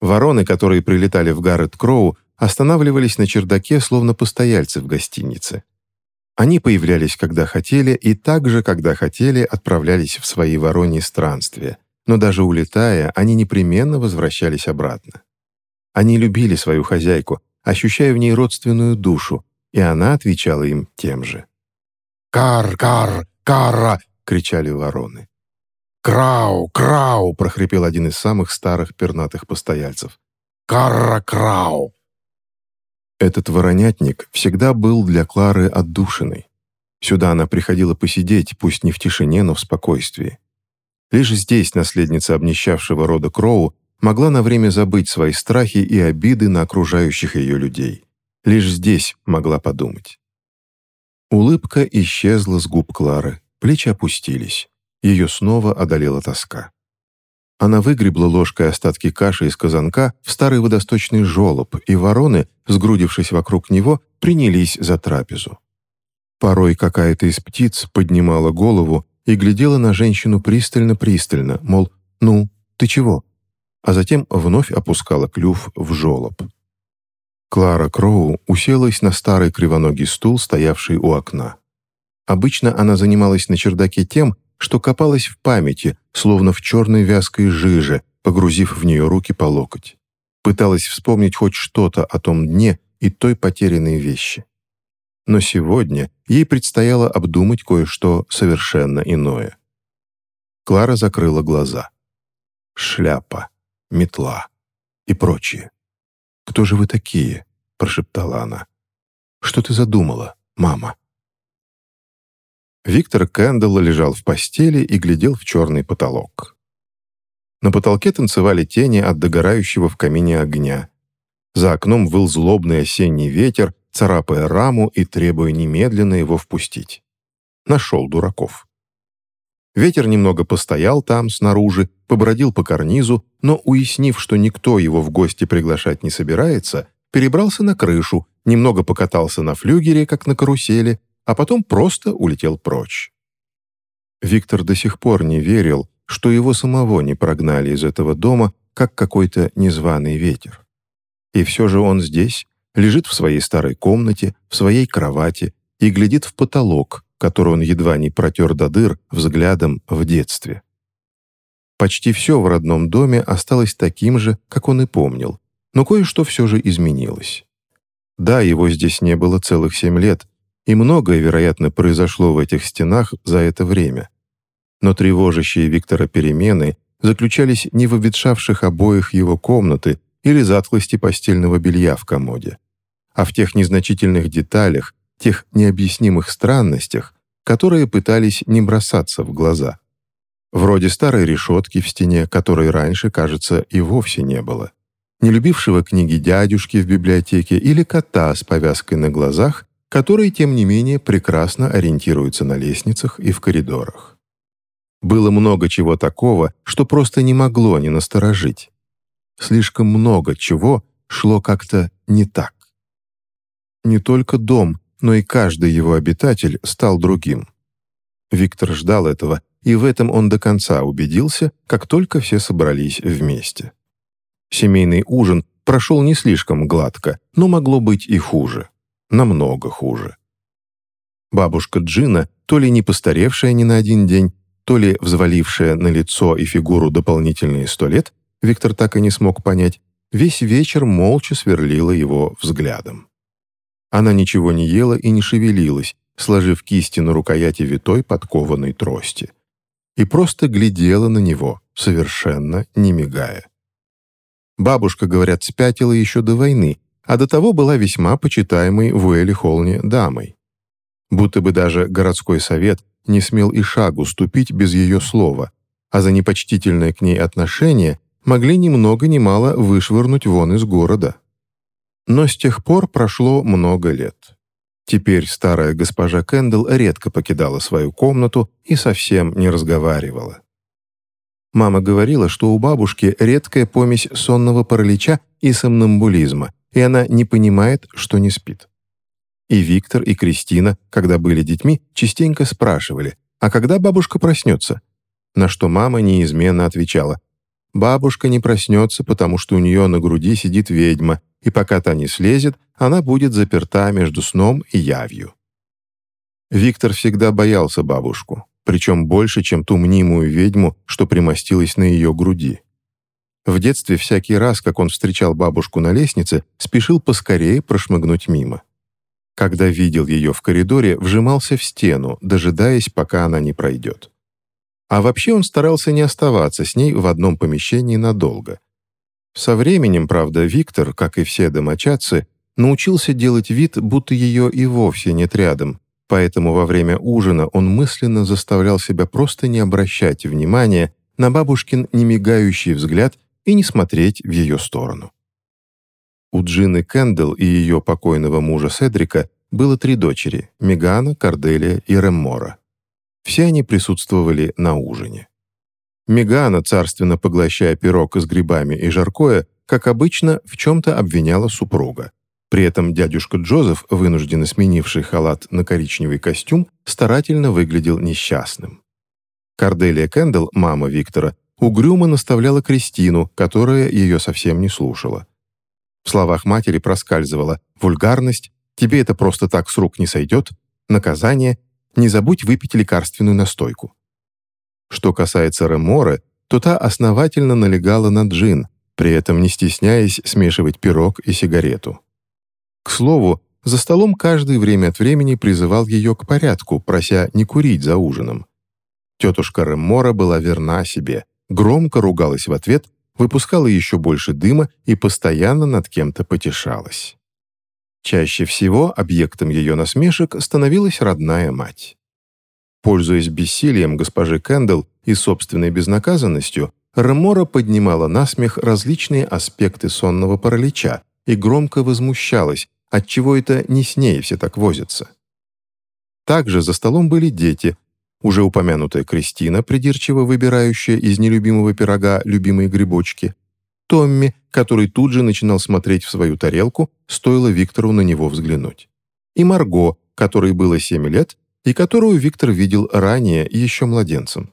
Вороны, которые прилетали в Гаррет Кроу, останавливались на чердаке, словно постояльцы в гостинице. Они появлялись, когда хотели, и также, когда хотели, отправлялись в свои вороньи странствия, но даже улетая, они непременно возвращались обратно. Они любили свою хозяйку, ощущая в ней родственную душу, и она отвечала им тем же. «Кар, кар, карра, кричали вороны. «Крау! Крау!» — прохрипел один из самых старых пернатых постояльцев. «Карра-крау!» Этот воронятник всегда был для Клары отдушиной. Сюда она приходила посидеть, пусть не в тишине, но в спокойствии. Лишь здесь наследница обнищавшего рода Кроу могла на время забыть свои страхи и обиды на окружающих ее людей. Лишь здесь могла подумать. Улыбка исчезла с губ Клары, Плечи опустились. Ее снова одолела тоска. Она выгребла ложкой остатки каши из казанка в старый водосточный желоб, и вороны, сгрудившись вокруг него, принялись за трапезу. Порой какая-то из птиц поднимала голову и глядела на женщину пристально-пристально, мол, «Ну, ты чего?» а затем вновь опускала клюв в желоб. Клара Кроу уселась на старый кривоногий стул, стоявший у окна. Обычно она занималась на чердаке тем, что копалась в памяти, словно в черной вязкой жиже, погрузив в нее руки по локоть. Пыталась вспомнить хоть что-то о том дне и той потерянной вещи. Но сегодня ей предстояло обдумать кое-что совершенно иное. Клара закрыла глаза. Шляпа, метла и прочее. «Кто же вы такие?» — прошептала она. «Что ты задумала, мама?» Виктор Кэндалл лежал в постели и глядел в черный потолок. На потолке танцевали тени от догорающего в камине огня. За окном выл злобный осенний ветер, царапая раму и требуя немедленно его впустить. Нашел дураков. Ветер немного постоял там, снаружи, побродил по карнизу, но, уяснив, что никто его в гости приглашать не собирается, перебрался на крышу, немного покатался на флюгере, как на карусели, а потом просто улетел прочь. Виктор до сих пор не верил, что его самого не прогнали из этого дома, как какой-то незваный ветер. И все же он здесь, лежит в своей старой комнате, в своей кровати и глядит в потолок, который он едва не протер до дыр взглядом в детстве. Почти все в родном доме осталось таким же, как он и помнил, но кое-что все же изменилось. Да, его здесь не было целых семь лет, и многое, вероятно, произошло в этих стенах за это время. Но тревожащие Виктора перемены заключались не в обветшавших обоих его комнаты или затхлости постельного белья в комоде, а в тех незначительных деталях, тех необъяснимых странностях, которые пытались не бросаться в глаза. Вроде старой решетки в стене, которой раньше, кажется, и вовсе не было. Не любившего книги дядюшки в библиотеке или кота с повязкой на глазах, которые, тем не менее, прекрасно ориентируются на лестницах и в коридорах. Было много чего такого, что просто не могло не насторожить. Слишком много чего шло как-то не так. Не только дом, но и каждый его обитатель стал другим. Виктор ждал этого, и в этом он до конца убедился, как только все собрались вместе. Семейный ужин прошел не слишком гладко, но могло быть и хуже намного хуже. Бабушка Джина, то ли не постаревшая ни на один день, то ли взвалившая на лицо и фигуру дополнительные сто лет, Виктор так и не смог понять, весь вечер молча сверлила его взглядом. Она ничего не ела и не шевелилась, сложив кисти на рукояти витой подкованной трости. И просто глядела на него, совершенно не мигая. Бабушка, говорят, спятила еще до войны, а до того была весьма почитаемой в Уэлли-Холне дамой. Будто бы даже городской совет не смел и шагу ступить без ее слова, а за непочтительное к ней отношение могли ни много ни мало вышвырнуть вон из города. Но с тех пор прошло много лет. Теперь старая госпожа Кэндл редко покидала свою комнату и совсем не разговаривала. Мама говорила, что у бабушки редкая помесь сонного паралича и сомнамбулизма, и она не понимает, что не спит. И Виктор, и Кристина, когда были детьми, частенько спрашивали, а когда бабушка проснется? На что мама неизменно отвечала, бабушка не проснется, потому что у нее на груди сидит ведьма, и пока та не слезет, она будет заперта между сном и явью. Виктор всегда боялся бабушку, причем больше, чем ту мнимую ведьму, что примостилась на ее груди. В детстве всякий раз, как он встречал бабушку на лестнице, спешил поскорее прошмыгнуть мимо. Когда видел ее в коридоре, вжимался в стену, дожидаясь, пока она не пройдет. А вообще он старался не оставаться с ней в одном помещении надолго. Со временем, правда, Виктор, как и все домочадцы, научился делать вид, будто ее и вовсе нет рядом, Поэтому во время ужина он мысленно заставлял себя просто не обращать внимания на бабушкин немигающий взгляд и не смотреть в ее сторону. У Джины Кэндл и ее покойного мужа Седрика было три дочери – Мегана, Корделия и Реммора. Все они присутствовали на ужине. Мегана, царственно поглощая пирог с грибами и жаркое, как обычно, в чем-то обвиняла супруга. При этом дядюшка Джозеф, вынужденно сменивший халат на коричневый костюм, старательно выглядел несчастным. Корделия Кэндл, мама Виктора, угрюмо наставляла Кристину, которая ее совсем не слушала. В словах матери проскальзывала «вульгарность», «тебе это просто так с рук не сойдет», «наказание», «не забудь выпить лекарственную настойку». Что касается Реморы, то та основательно налегала на джин, при этом не стесняясь смешивать пирог и сигарету. К слову, за столом каждый время от времени призывал ее к порядку, прося не курить за ужином. Тетушка Реммора была верна себе, громко ругалась в ответ, выпускала еще больше дыма и постоянно над кем-то потешалась. Чаще всего объектом ее насмешек становилась родная мать. Пользуясь бессилием госпожи Кэндл и собственной безнаказанностью, Ремора поднимала на смех различные аспекты сонного паралича и громко возмущалась, отчего это не с ней все так возятся. Также за столом были дети, уже упомянутая Кристина, придирчиво выбирающая из нелюбимого пирога любимые грибочки, Томми, который тут же начинал смотреть в свою тарелку, стоило Виктору на него взглянуть, и Марго, которой было 7 лет и которую Виктор видел ранее еще младенцем.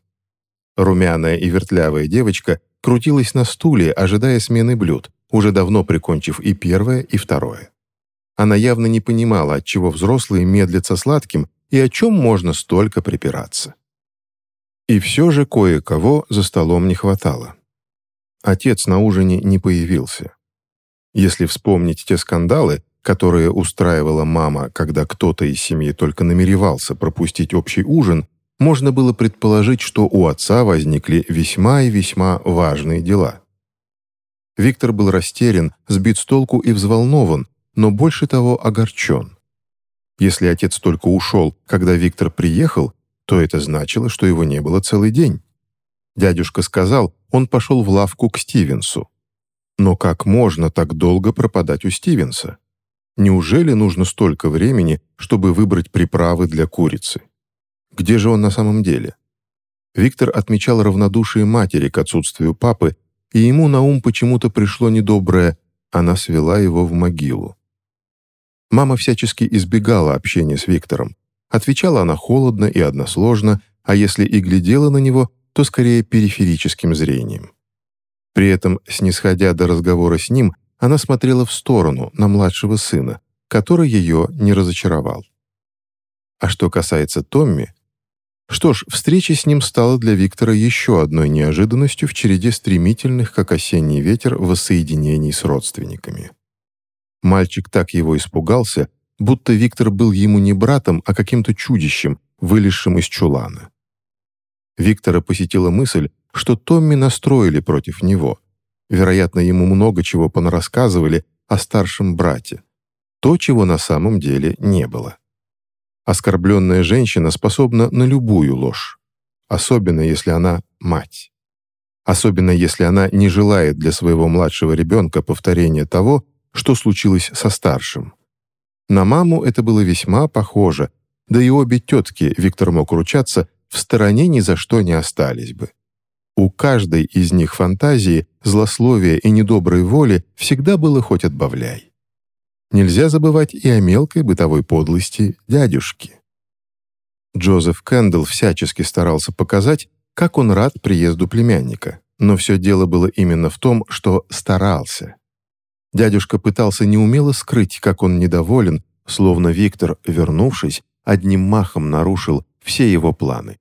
Румяная и вертлявая девочка крутилась на стуле, ожидая смены блюд, уже давно прикончив и первое, и второе. Она явно не понимала, от чего взрослые медлят со сладким и о чем можно столько припираться. И все же кое-кого за столом не хватало. Отец на ужине не появился. Если вспомнить те скандалы, которые устраивала мама, когда кто-то из семьи только намеревался пропустить общий ужин, можно было предположить, что у отца возникли весьма и весьма важные дела. Виктор был растерян, сбит с толку и взволнован, но больше того огорчен. Если отец только ушел, когда Виктор приехал, то это значило, что его не было целый день. Дядюшка сказал, он пошел в лавку к Стивенсу. Но как можно так долго пропадать у Стивенса? Неужели нужно столько времени, чтобы выбрать приправы для курицы? Где же он на самом деле? Виктор отмечал равнодушие матери к отсутствию папы, и ему на ум почему-то пришло недоброе «она свела его в могилу». Мама всячески избегала общения с Виктором. Отвечала она холодно и односложно, а если и глядела на него, то скорее периферическим зрением. При этом, снисходя до разговора с ним, она смотрела в сторону, на младшего сына, который ее не разочаровал. А что касается Томми, что ж, встреча с ним стала для Виктора еще одной неожиданностью в череде стремительных, как осенний ветер, воссоединений с родственниками. Мальчик так его испугался, будто Виктор был ему не братом, а каким-то чудищем, вылезшим из чулана. Виктора посетила мысль, что Томми настроили против него. Вероятно, ему много чего понарассказывали о старшем брате. То, чего на самом деле не было. Оскорбленная женщина способна на любую ложь, особенно если она мать. Особенно если она не желает для своего младшего ребенка повторения того, что случилось со старшим. На маму это было весьма похоже, да и обе тетки, Виктор мог ручаться, в стороне ни за что не остались бы. У каждой из них фантазии, злословия и недоброй воли всегда было хоть отбавляй. Нельзя забывать и о мелкой бытовой подлости дядюшки. Джозеф Кэндл всячески старался показать, как он рад приезду племянника, но все дело было именно в том, что старался. Дядюшка пытался неумело скрыть, как он недоволен, словно Виктор, вернувшись, одним махом нарушил все его планы.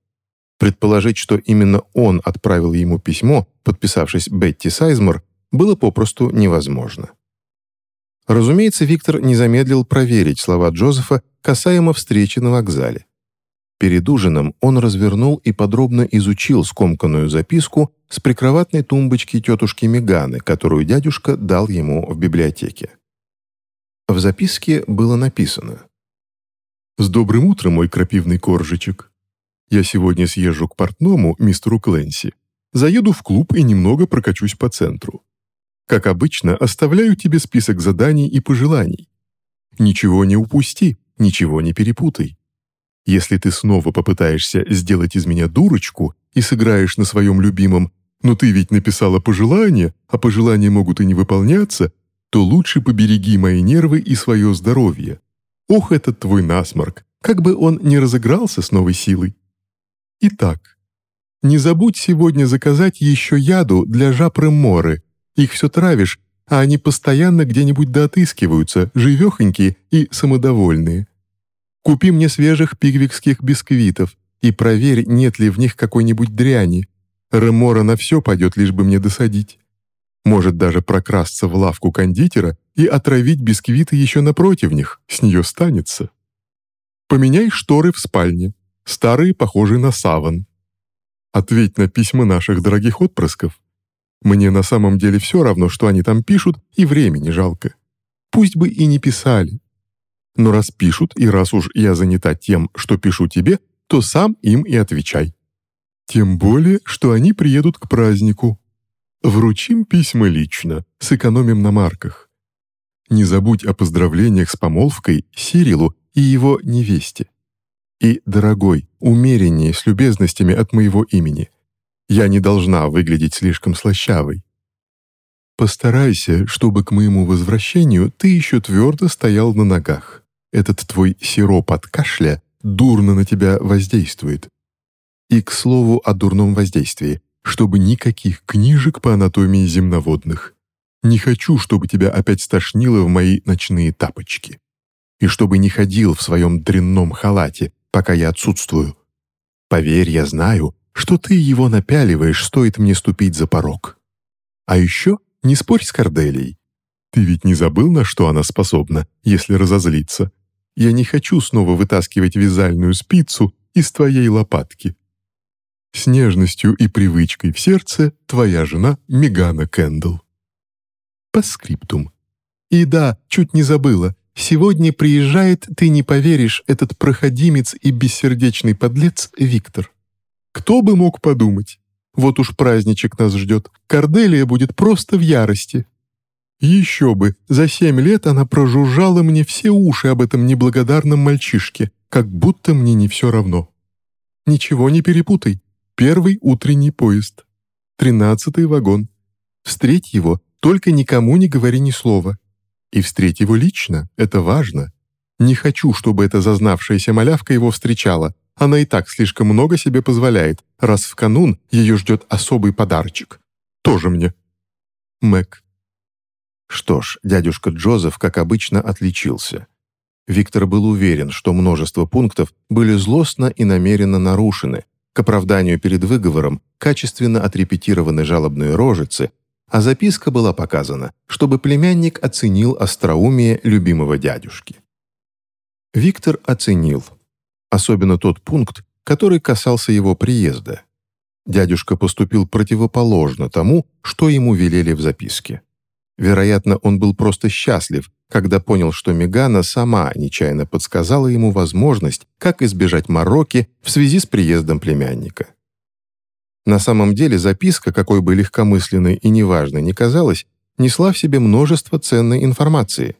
Предположить, что именно он отправил ему письмо, подписавшись Бетти Сайзмор, было попросту невозможно. Разумеется, Виктор не замедлил проверить слова Джозефа касаемо встречи на вокзале. Перед ужином он развернул и подробно изучил скомканную записку с прикроватной тумбочки тетушки Меганы, которую дядюшка дал ему в библиотеке. В записке было написано «С добрым утром, мой крапивный коржичек. Я сегодня съезжу к портному, мистеру Кленси. Заеду в клуб и немного прокачусь по центру. Как обычно, оставляю тебе список заданий и пожеланий. Ничего не упусти, ничего не перепутай. Если ты снова попытаешься сделать из меня дурочку и сыграешь на своем любимом «но ты ведь написала пожелания, а пожелания могут и не выполняться», то лучше побереги мои нервы и свое здоровье. Ох, этот твой насморк, как бы он не разыгрался с новой силой. Итак, не забудь сегодня заказать еще яду для жаб Реморы, их все травишь, а они постоянно где-нибудь доотыскиваются, живехонькие и самодовольные. Купи мне свежих пигвикских бисквитов и проверь, нет ли в них какой-нибудь дряни. Ремора на все пойдет, лишь бы мне досадить. Может даже прокрасться в лавку кондитера и отравить бисквиты еще напротив них, с нее станется. Поменяй шторы в спальне, старые похожие на саван. Ответь на письма наших дорогих отпрысков. Мне на самом деле все равно, что они там пишут, и времени жалко. Пусть бы и не писали. Но раз пишут, и раз уж я занята тем, что пишу тебе, то сам им и отвечай. Тем более, что они приедут к празднику. Вручим письма лично, сэкономим на марках. Не забудь о поздравлениях с помолвкой Сирилу и его невесте. И, дорогой, умереннее с любезностями от моего имени. Я не должна выглядеть слишком слащавой. Постарайся, чтобы к моему возвращению ты еще твердо стоял на ногах. Этот твой сироп от кашля дурно на тебя воздействует. И, к слову, о дурном воздействии, чтобы никаких книжек по анатомии земноводных. Не хочу, чтобы тебя опять стошнило в мои ночные тапочки. И чтобы не ходил в своем дрянном халате, пока я отсутствую. Поверь, я знаю, что ты его напяливаешь, стоит мне ступить за порог. А еще не спорь с Корделией. Ты ведь не забыл, на что она способна, если разозлиться? Я не хочу снова вытаскивать вязальную спицу из твоей лопатки. С нежностью и привычкой в сердце твоя жена Мегана Кэндл. По скриптум. И да, чуть не забыла. Сегодня приезжает, ты не поверишь, этот проходимец и бессердечный подлец Виктор. Кто бы мог подумать? Вот уж праздничек нас ждет. Корделия будет просто в ярости. Еще бы, за семь лет она прожужжала мне все уши об этом неблагодарном мальчишке, как будто мне не все равно. Ничего не перепутай. Первый утренний поезд. Тринадцатый вагон. Встреть его, только никому не говори ни слова. И встреть его лично, это важно. Не хочу, чтобы эта зазнавшаяся малявка его встречала, она и так слишком много себе позволяет, раз в канун ее ждет особый подарочек. Тоже мне. Мэг. Что ж, дядюшка Джозеф, как обычно, отличился. Виктор был уверен, что множество пунктов были злостно и намеренно нарушены. К оправданию перед выговором качественно отрепетированы жалобные рожицы, а записка была показана, чтобы племянник оценил остроумие любимого дядюшки. Виктор оценил, особенно тот пункт, который касался его приезда. Дядюшка поступил противоположно тому, что ему велели в записке. Вероятно, он был просто счастлив, когда понял, что Мегана сама нечаянно подсказала ему возможность, как избежать мороки в связи с приездом племянника. На самом деле записка, какой бы легкомысленной и неважной ни казалась, несла в себе множество ценной информации.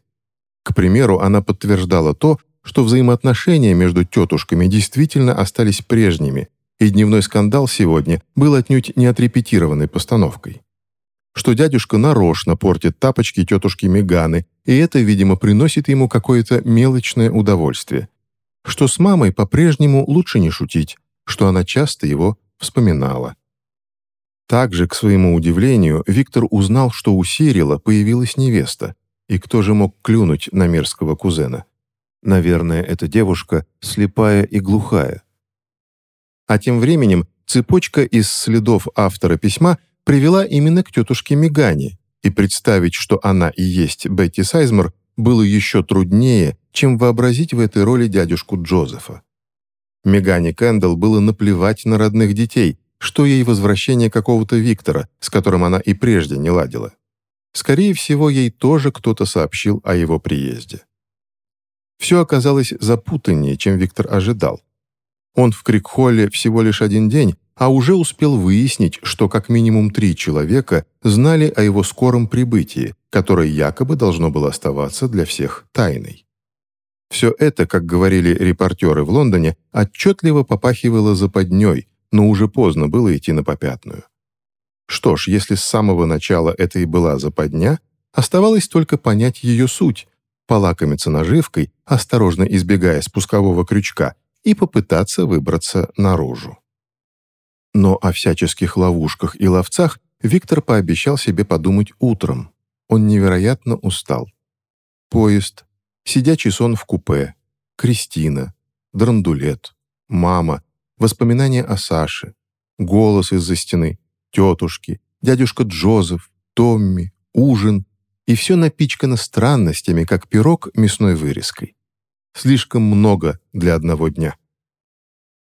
К примеру, она подтверждала то, что взаимоотношения между тетушками действительно остались прежними, и дневной скандал сегодня был отнюдь не отрепетированной постановкой. Что дядюшка нарочно портит тапочки тетушки Меганы, и это, видимо, приносит ему какое-то мелочное удовольствие. Что с мамой по-прежнему лучше не шутить, что она часто его вспоминала. Также, к своему удивлению, Виктор узнал, что у Сирила появилась невеста, и кто же мог клюнуть на мерзкого кузена? Наверное, эта девушка слепая и глухая. А тем временем цепочка из следов автора письма привела именно к тетушке Мегане, и представить, что она и есть Бетти Сайзмер, было еще труднее, чем вообразить в этой роли дядюшку Джозефа. Мегане Кэндалл было наплевать на родных детей, что ей возвращение какого-то Виктора, с которым она и прежде не ладила. Скорее всего, ей тоже кто-то сообщил о его приезде. Все оказалось запутаннее, чем Виктор ожидал. Он в Крикхолле всего лишь один день, а уже успел выяснить, что как минимум три человека знали о его скором прибытии, которое якобы должно было оставаться для всех тайной. Все это, как говорили репортеры в Лондоне, отчетливо попахивало западней, но уже поздно было идти на попятную. Что ж, если с самого начала это и была западня, оставалось только понять ее суть, полакомиться наживкой, осторожно избегая спускового крючка, и попытаться выбраться наружу. Но о всяческих ловушках и ловцах Виктор пообещал себе подумать утром. Он невероятно устал. Поезд, Сидячий сон в купе, Кристина, драндулет, мама, воспоминания о Саше, голос из-за стены, тетушки, дядюшка Джозеф, Томми, ужин, и все напичкано странностями, как пирог мясной вырезкой. Слишком много для одного дня.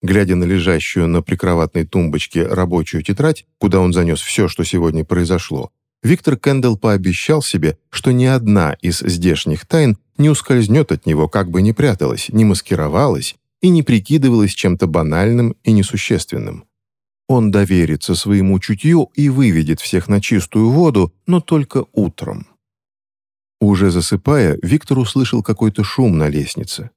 Глядя на лежащую на прикроватной тумбочке рабочую тетрадь, куда он занес все, что сегодня произошло, Виктор Кэндалл пообещал себе, что ни одна из здешних тайн не ускользнет от него, как бы ни пряталась, не маскировалась и не прикидывалась чем-то банальным и несущественным. Он доверится своему чутью и выведет всех на чистую воду, но только утром. Уже засыпая, Виктор услышал какой-то шум на лестнице.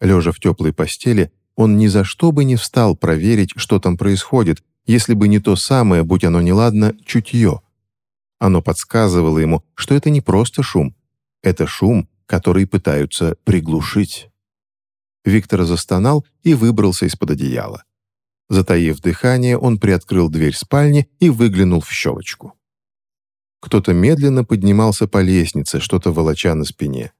Лежа в теплой постели, он ни за что бы не встал проверить, что там происходит, если бы не то самое, будь оно неладно, чутье. Оно подсказывало ему, что это не просто шум. Это шум, который пытаются приглушить. Виктор застонал и выбрался из-под одеяла. Затаив дыхание, он приоткрыл дверь спальни и выглянул в щелочку. Кто-то медленно поднимался по лестнице, что-то волоча на спине.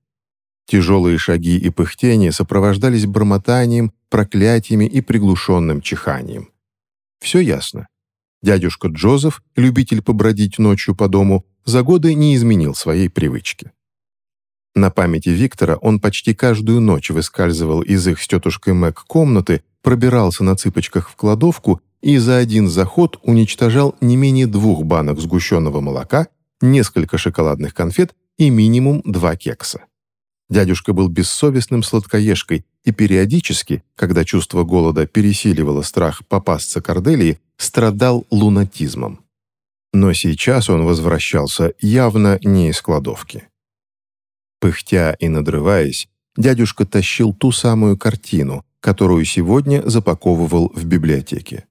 Тяжелые шаги и пыхтения сопровождались бормотанием, проклятиями и приглушенным чиханием. Все ясно. Дядюшка Джозеф, любитель побродить ночью по дому, за годы не изменил своей привычки. На памяти Виктора он почти каждую ночь выскальзывал из их с тетушкой Мэг комнаты, пробирался на цыпочках в кладовку и за один заход уничтожал не менее двух банок сгущенного молока, несколько шоколадных конфет и минимум два кекса. Дядюшка был бессовестным сладкоежкой и периодически, когда чувство голода пересиливало страх попасться Корделии, страдал лунатизмом. Но сейчас он возвращался явно не из кладовки. Пыхтя и надрываясь, дядюшка тащил ту самую картину, которую сегодня запаковывал в библиотеке.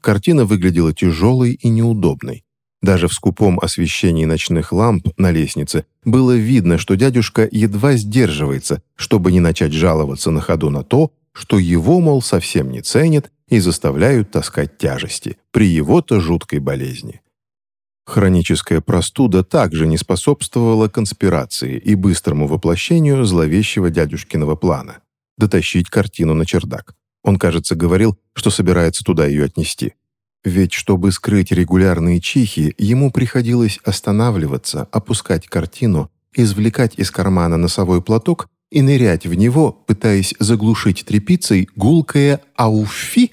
Картина выглядела тяжелой и неудобной. Даже в скупом освещении ночных ламп на лестнице было видно, что дядюшка едва сдерживается, чтобы не начать жаловаться на ходу на то, что его, мол, совсем не ценят и заставляют таскать тяжести при его-то жуткой болезни. Хроническая простуда также не способствовала конспирации и быстрому воплощению зловещего дядюшкиного плана – дотащить картину на чердак. Он, кажется, говорил, что собирается туда ее отнести. Ведь, чтобы скрыть регулярные чихи, ему приходилось останавливаться, опускать картину, извлекать из кармана носовой платок и нырять в него, пытаясь заглушить тряпицей гулкое «ауфи»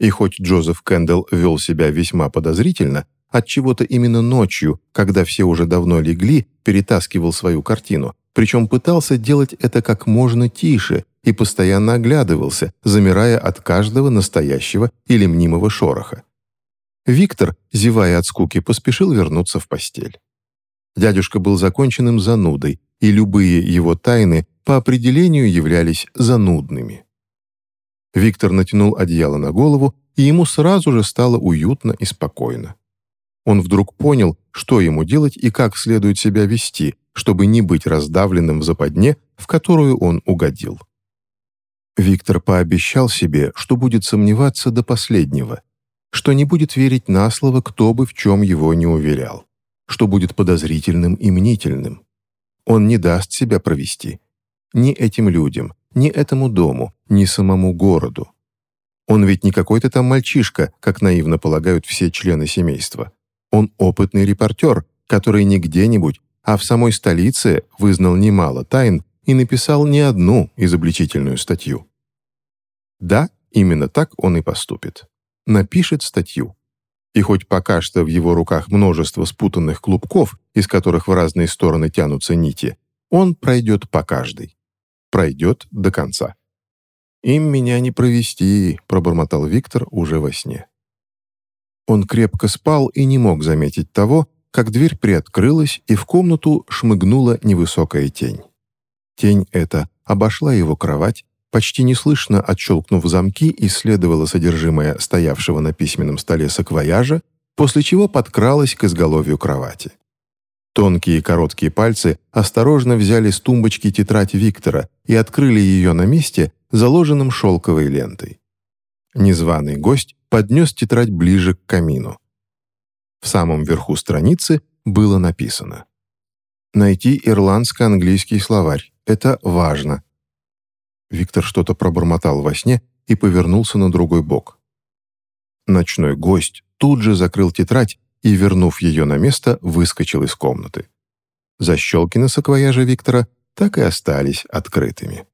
И хоть Джозеф Кэндалл вел себя весьма подозрительно, от чего то именно ночью, когда все уже давно легли, перетаскивал свою картину, причем пытался делать это как можно тише и постоянно оглядывался, замирая от каждого настоящего или мнимого шороха. Виктор, зевая от скуки, поспешил вернуться в постель. Дядюшка был законченным занудой, и любые его тайны по определению являлись занудными. Виктор натянул одеяло на голову, и ему сразу же стало уютно и спокойно. Он вдруг понял, что ему делать и как следует себя вести, чтобы не быть раздавленным в западне, в которую он угодил. Виктор пообещал себе, что будет сомневаться до последнего, что не будет верить на слово, кто бы в чем его не уверял, что будет подозрительным и мнительным. Он не даст себя провести. Ни этим людям, ни этому дому, ни самому городу. Он ведь не какой-то там мальчишка, как наивно полагают все члены семейства. Он опытный репортер, который не где-нибудь, а в самой столице вызнал немало тайн и написал не одну изобличительную статью. Да, именно так он и поступит. Напишет статью. И хоть пока что в его руках множество спутанных клубков, из которых в разные стороны тянутся нити, он пройдет по каждой. Пройдет до конца. «Им меня не провести», — пробормотал Виктор уже во сне. Он крепко спал и не мог заметить того, как дверь приоткрылась, и в комнату шмыгнула невысокая тень. Тень эта обошла его кровать, почти неслышно отщелкнув замки, исследовала содержимое стоявшего на письменном столе саквояжа, после чего подкралась к изголовью кровати. Тонкие короткие пальцы осторожно взяли с тумбочки тетрадь Виктора и открыли ее на месте, заложенном шелковой лентой. Незваный гость поднес тетрадь ближе к камину. В самом верху страницы было написано «Найти ирландско-английский словарь. Это важно». Виктор что-то пробормотал во сне и повернулся на другой бок. Ночной гость тут же закрыл тетрадь и, вернув ее на место, выскочил из комнаты. Защелки на саквояже Виктора так и остались открытыми.